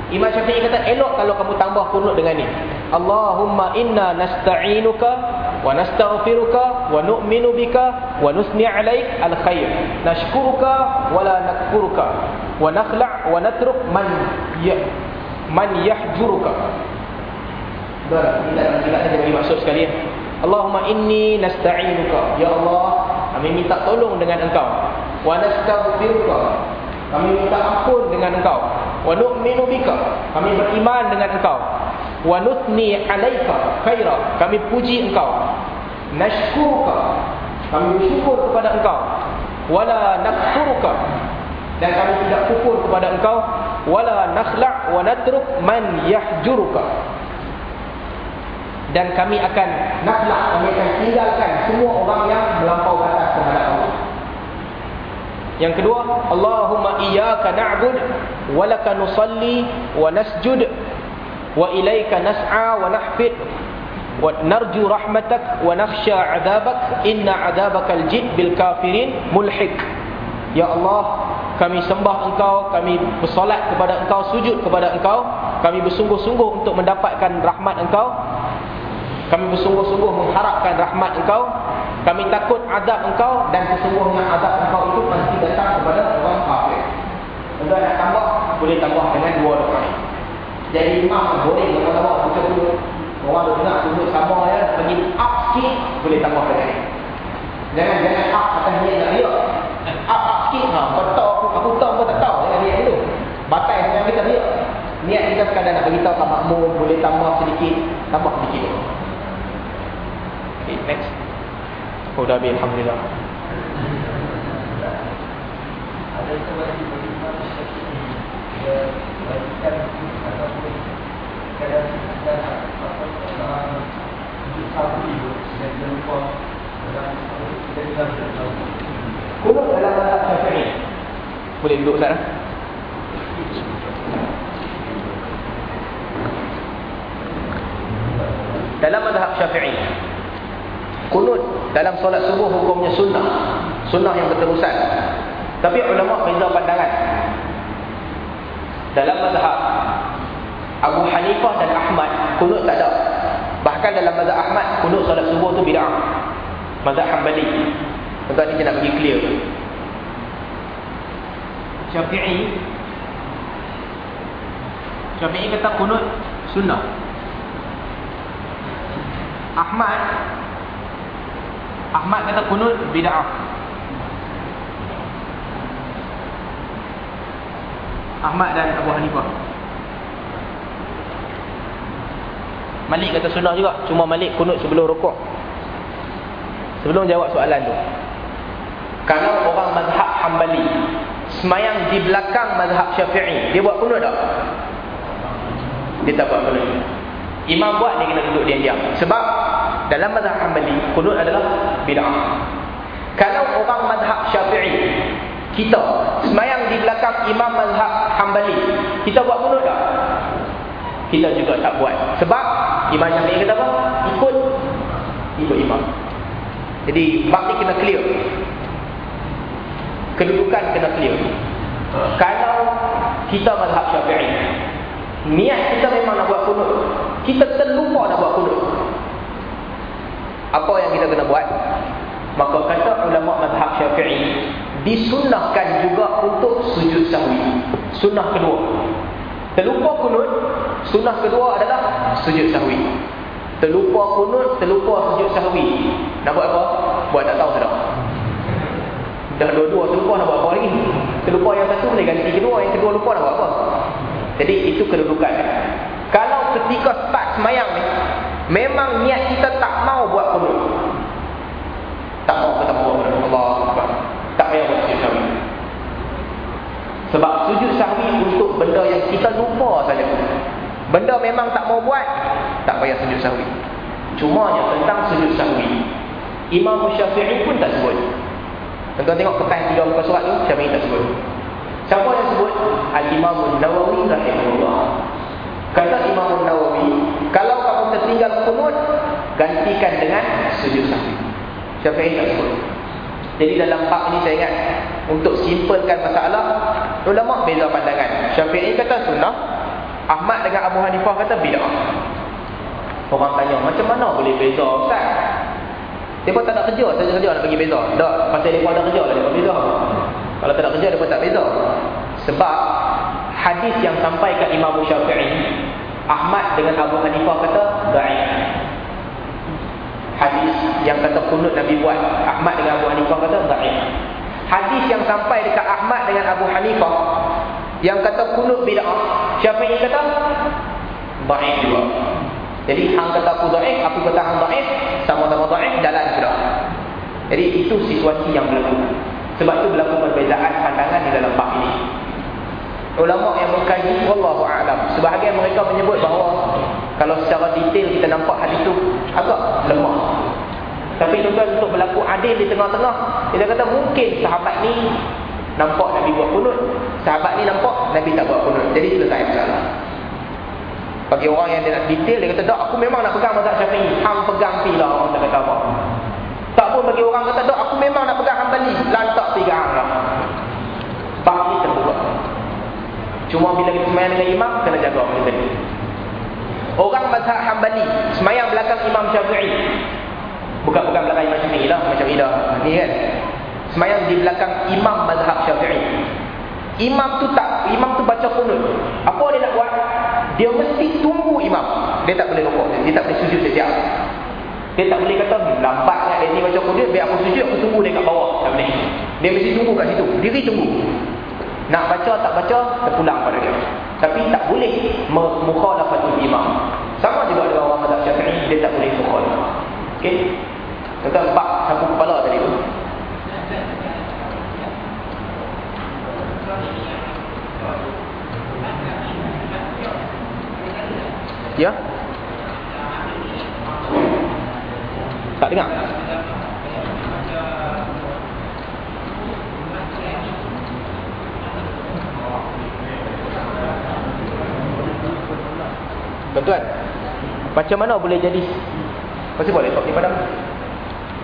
Speaker 1: Imam Syafi'i kata elok kalau kamu tambah kunut dengan ni. Allahumma inna nasta'inuka wa nastaghfiruka wa nu'minu bika wa nusni 'alaik al-khair. Nashkuruka wa la nakfuruka wa nakhla' wa natruk man ya man yahjuruka. Dah, kita saja bagi maksud sekali ya. Allahumma inni nasta'inuka. Ya Allah, kami minta tolong dengan Engkau. Wa nastaghfiruka. Kami minta ampun dengan Engkau. Wa nu'minu bika. Kami beriman dengan Engkau. Wa nusni 'alaika khaira. Kami puji Engkau. Nashkuruka. Kami bersyukur kepada Engkau. Wala nakfuruka. Dan kami tidak kufur kepada Engkau. Wala nakhla' wa natruk man yahjuruka. Dan kami akan nakhla' kami akan tinggalkan semua orang yang melampau batas kepada Allah. Yang kedua, Allahumma iyyaka na'bud wa laka nusalli wa nasjud wa ilaika nas'a wa nahfid wa narju rahmatak wa nakhsha 'adzabak inna 'adzabakal jid bil kafirin mulhik. Ya Allah, kami sembah Engkau, kami bersolat kepada Engkau, sujud kepada Engkau, kami bersungguh-sungguh untuk mendapatkan rahmat Engkau. Kami bersungguh-sungguh mengharapkan rahmat Engkau. Kami takut azab Engkau dan sesungguhnya azab Engkau itu pasti Kalau nak tambah, boleh tambah dengan dua doa. Jadi imam boleh kalau baca dulu. Orang tu nak duduk sama ya, bagi up sikit boleh tambah dengan ni. Jangan jangan up atas niat nak dia. Up up sikit ha, kau tahu aku aku tahu kau tak tahu jangan niat dulu. Batai macam kita dia. Niat kita sekadar nak bagi tahu tak makmum boleh tambah sedikit, tambah sedikit. Okay, next. Oh, dah habis. Alhamdulillah.
Speaker 4: ada sebuah
Speaker 1: Kunut dalam mazhab Syafi'i. Boleh duduk sana. Dalam mazhab Syafi'i. Kunut dalam solat subuh hukumnya sunnah. Sunnah yang berterusan. Tapi ulama beza pandangan. Dalam mazhab Abu Hanifah dan Ahmad kunut tak ada. Bahkan dalam mazhab Ahmad kunut solat subuh tu bid'ah. Mazhab Hanbali. Tuan ni saya nak bagi clear. Syafi'i Syafi'i kata kunut sunnah. Ahmad Ahmad kata kunut bid'ah. Ahmad dan Abu Hanifah. Malik kata sunnah juga, cuma Malik kunut sebelum rukuk. Sebelum jawab soalan tu. Kalau orang mazhab Hambali semayang di belakang mazhab Syafi'i, dia buat kunut tak? Dia tak buat kunut. Imam buat dia kena duduk diam-diam. Sebab dalam mazhab Hambali, kunut adalah bid'ah. Kalau orang mazhab Syafi'i, kita semayang di belakang imam mazhab Hambali, kita buat kunut tak? Kita juga tak buat. Sebab Imam Syafi'i kata apa? Ikut ikut imam. Jadi bab ni kena clear. Kedudukan kena clear. Kalau kita mazhab Syafi'i, niat kita memang nak buat kunut. Kita terlupa nak buat kunut. Apa yang kita kena buat? Maka kata ulama mazhab Syafi'i disunnahkan juga untuk. Sunnah kedua. Terlupa kunut, sunnah kedua adalah sujud sahwi. Terlupa kunut, terlupa sujud sahwi. Nak buat apa? Buat tak tahu sudah. Dah dua-dua terlupa nak buat apa lagi? Terlupa yang satu boleh ganti kedua, yang kedua lupa nak buat apa? Jadi itu kedudukan. Kalau ketika start semayang ni, memang niat kita tak mau buat kunut. Tak mau kita buat kunut. Allah Akbar. Tak payah buat sujud sahwi. Sebab sujud sahwi untuk benda yang kita lupa saja. Benda memang tak mau buat, tak payah sujud sahwi. Cumanya tentang sujud sahwi, Imam Syafi'i pun tak sebut. Tuan-tuan tengok kertas tiga muka surat tu, Syafi'i tak sebut. Siapa yang sebut? Al-Imam Nawawi rahimahullah. Kata Imam Nawawi, kalau kamu tertinggal kunut, gantikan dengan sujud sahwi. Syafi'i tak sebut. Jadi dalam bab ini saya ingat untuk simpelkan masalah, ulama beza pandangan. Syafi'i kata sunnah, Ahmad dengan Abu Hanifah kata bid'ah. Orang tanya, macam mana boleh beza Ustaz? Mereka tak nak kerja, saja kerja nak bagi beza. Tak, pasal mereka ada kerja lah, mereka beza. Kalau tak nak kerja, mereka tak beza. Sebab hadis yang sampai ke Imam Syafi'i, Ahmad dengan Abu Hanifah kata, da'if. Hadis yang kata kunut Nabi buat, Ahmad dengan Abu Hanifah kata, da'if. Hadis yang sampai dekat Ahmad dengan Abu Hanifah, yang kata kunut bid'ah, Syafi'i kata, da'if juga. Jadi hang kata aku dhaif, aku kata hang dhaif, sama-sama dhaif jalan sudah. Jadi itu situasi yang berlaku. Sebab itu berlaku perbezaan pandangan di dalam bab ini. Ulama yang mengkaji wallahu a'lam. Sebahagian mereka menyebut bahawa kalau secara detail kita nampak hadis itu agak lemah. Tapi tuan-tuan untuk berlaku adil di tengah-tengah, kita kata mungkin sahabat ni nampak Nabi buat kunut, sahabat ni nampak Nabi tak buat kunut. Jadi selesai masalah. Bagi orang yang dia nak detail, dia kata, tak, aku memang nak pegang mazhab syafi'i. Hang pegang pi lah, orang tak kata apa. Tak pun bagi orang kata, tak, aku memang nak pegang hambali. Lantak tiga hang lah. Bab ni terbuka. Cuma bila kita semayang dengan imam, kena jaga macam tadi. Orang mazhab hambali, semayang belakang imam syafi'i. Bukan-bukan belakang imam syafi'i lah, macam Ida. Ni kan. Semayang di belakang imam mazhab syafi'i. Imam tu tak, imam tu baca kunut. Apa dia nak buat? Dia mesti tunggu imam. Dia tak boleh rokok. Dia tak boleh sujud setiap. Dia tak boleh kata, lambatnya dia ni baca kunut, biar aku sujud, aku tunggu dia kat bawah. Tak boleh. Dia mesti tunggu kat situ. Diri tunggu. Nak baca, tak baca, terpulang pada dia. Tapi tak boleh mukhalafatul imam. Sama juga dengan orang mazhab syafi'i, dia tak boleh mukhalafah. Okey? Kata bak sapu kepala tadi tu. Ya? Tak dengar? Tuan-tuan Macam mana boleh jadi Pasti boleh tak padam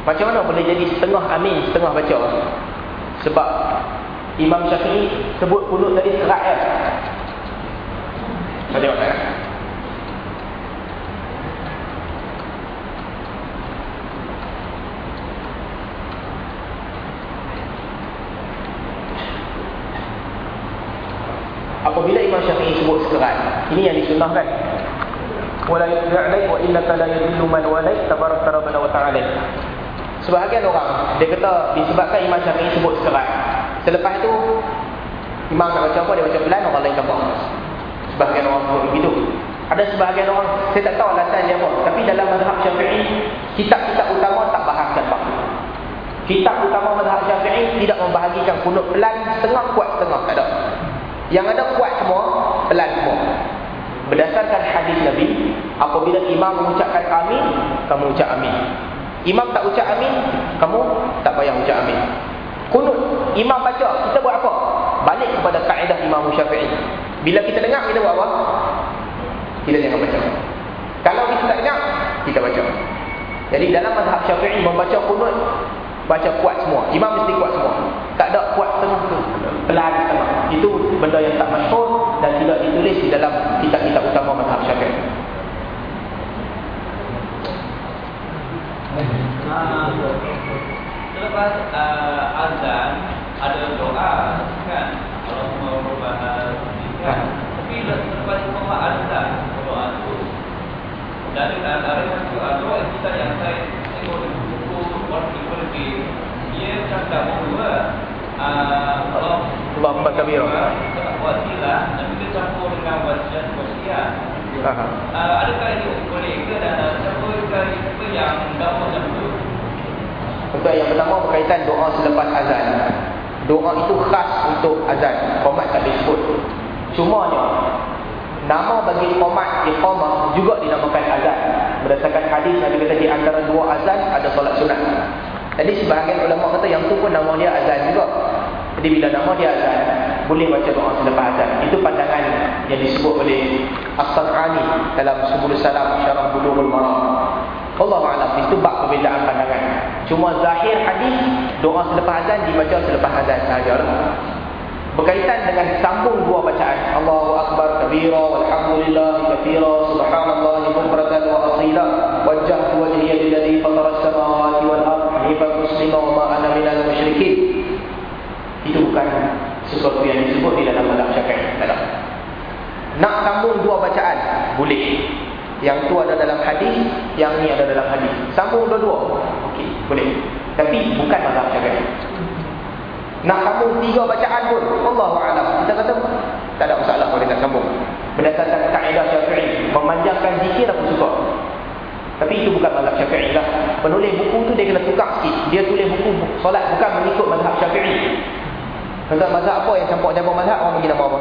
Speaker 1: Macam mana boleh jadi setengah amin Setengah baca? Sebab Imam Syafi'i sebut kunut tadi serat ya Saya tengok tak Apabila Imam Syafi'i sebut sekerat Ini yang disunnahkan. Wala yudhi'alaik wa innaka la yudhillu man walaik Tabarak tarabana wa ta'ala Sebahagian orang Dia kata disebabkan Imam Syafi'i sebut sekerat Selepas itu Imam nak baca apa dia baca pelan Orang lain tambah Sebahagian orang sebut begitu. Ada sebahagian orang Saya tak tahu alasan dia apa Tapi dalam mazhab Syafi'i Kitab-kitab utama tak bahaskan bab. Kitab utama mazhab Syafi'i Tidak membahagikan kunut pelan Setengah kuat setengah tak ada. Yang ada kuat semua, pelan semua. Berdasarkan hadis Nabi, apabila imam mengucapkan amin, kamu ucap amin. Imam tak ucap amin, kamu tak payah ucap amin. Kunut, imam baca, kita buat apa? Balik kepada kaedah Imam Syafi'i. Bila kita dengar, kita buat apa? Kita jangan baca. Kalau kita tak dengar, kita baca. Jadi dalam mazhab Syafi'i membaca kunut baca kuat semua. Imam mesti kuat semua. Tak ada kuat tengah tu. Pelan tengah. Itu benda yang tak masyhur dan tidak ditulis di dalam kitab-kitab utama mazhab Syafi'i.
Speaker 5: Selepas uh, azan ada doa kan kalau mau berubah kan tapi selepas itu azan doa itu dari dari doa kita yang saya tengok di buku People Give dia cakap bahawa Allah
Speaker 1: Allah Akbar kabira.
Speaker 5: wasilah dan kita campur dengan wasiat wasiat.
Speaker 1: Aha.
Speaker 5: Uh, adakah ini boleh ke dan uh, siapa ke siapa yang dakwah macam tu?
Speaker 1: Untuk yang pertama berkaitan doa selepas azan. Doa itu khas untuk azan. Qomat tak disebut. Cumanya nama bagi qomat iqamah juga dinamakan azan. Berdasarkan hadis Nabi kata di antara dua azan ada solat sunat. Jadi sebahagian ulama kata yang tu pun nama dia azan juga. Jadi bila nama dia azan, boleh baca doa selepas azan. Itu pandangan yang disebut oleh As-San'ani dalam Subul Salam Syarah Bulughul Maram. Allah Alam itu bab perbezaan pandangan. Cuma zahir hadis doa selepas azan dibaca selepas azan sahajalah. Berkaitan dengan sambung dua bacaan Allahu Akbar kabira walhamdulillah kathira subhanallah bukratan wa asila wajjahtu wajhiya lilladhi fatara as-samawati wal ardh hanifan muslima ma ana minal musyrikin itu bukan sesuatu yang disebut di dalam mazhab Syafi'i tak. Nak sambung dua bacaan boleh. Yang tu ada dalam hadis, yang ni ada dalam hadis. Sambung dua-dua. Okey, boleh. Tapi bukan mazhab Syafi'i. Nak sambung tiga bacaan pun Allahu a'lam. Kita kata tak ada masalah kalau nak sambung. Berdasarkan kaedah Syafi'i, memanjangkan zikir aku suka. Tapi itu bukan mazhab Syafi'i lah. Penulis buku tu dia kena tukar sikit. Dia tulis buku solat bukan mengikut mazhab Syafi'i. Mazhab mazhab apa yang campur campur mazhab orang bagi nama apa?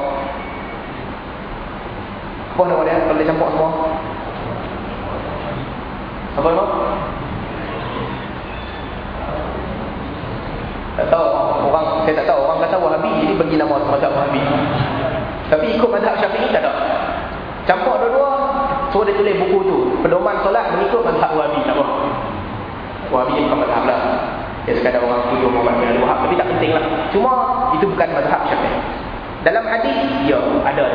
Speaker 1: Apa nama dia kalau dia campur semua? Apa nama? Tak tahu orang saya tak tahu orang kata Wahabi jadi bagi nama mazhab Wahabi. Tapi ikut mazhab Syafi'i tak ada. Campur dua-dua suruh dia tulis buku tu. Pedoman solat mengikut mazhab Wahabi tak apa. Wahabi bukan mazhab lah. Dia sekadar orang tuduh Muhammad bin Al-Wahab tapi tak penting lah. Cuma itu bukan mazhab Syafi'i. Dalam hadis ya ada.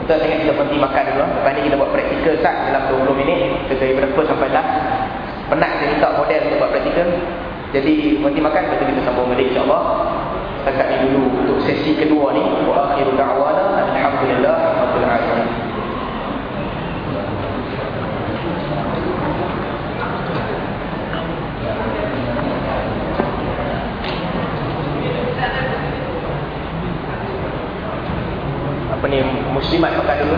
Speaker 1: Kita tengok kita berhenti makan dulu. Lepas ni kita buat praktikal sat dalam 20 minit. Kita dari berapa sampai last. Penat saya minta model untuk buat praktikal. Jadi berhenti makan tu kita sambung balik insya-Allah. Setakat ni dulu untuk sesi kedua ni. Wa akhiru da'wana alhamdulillah rabbil alamin. Apa ni muslimat makan dulu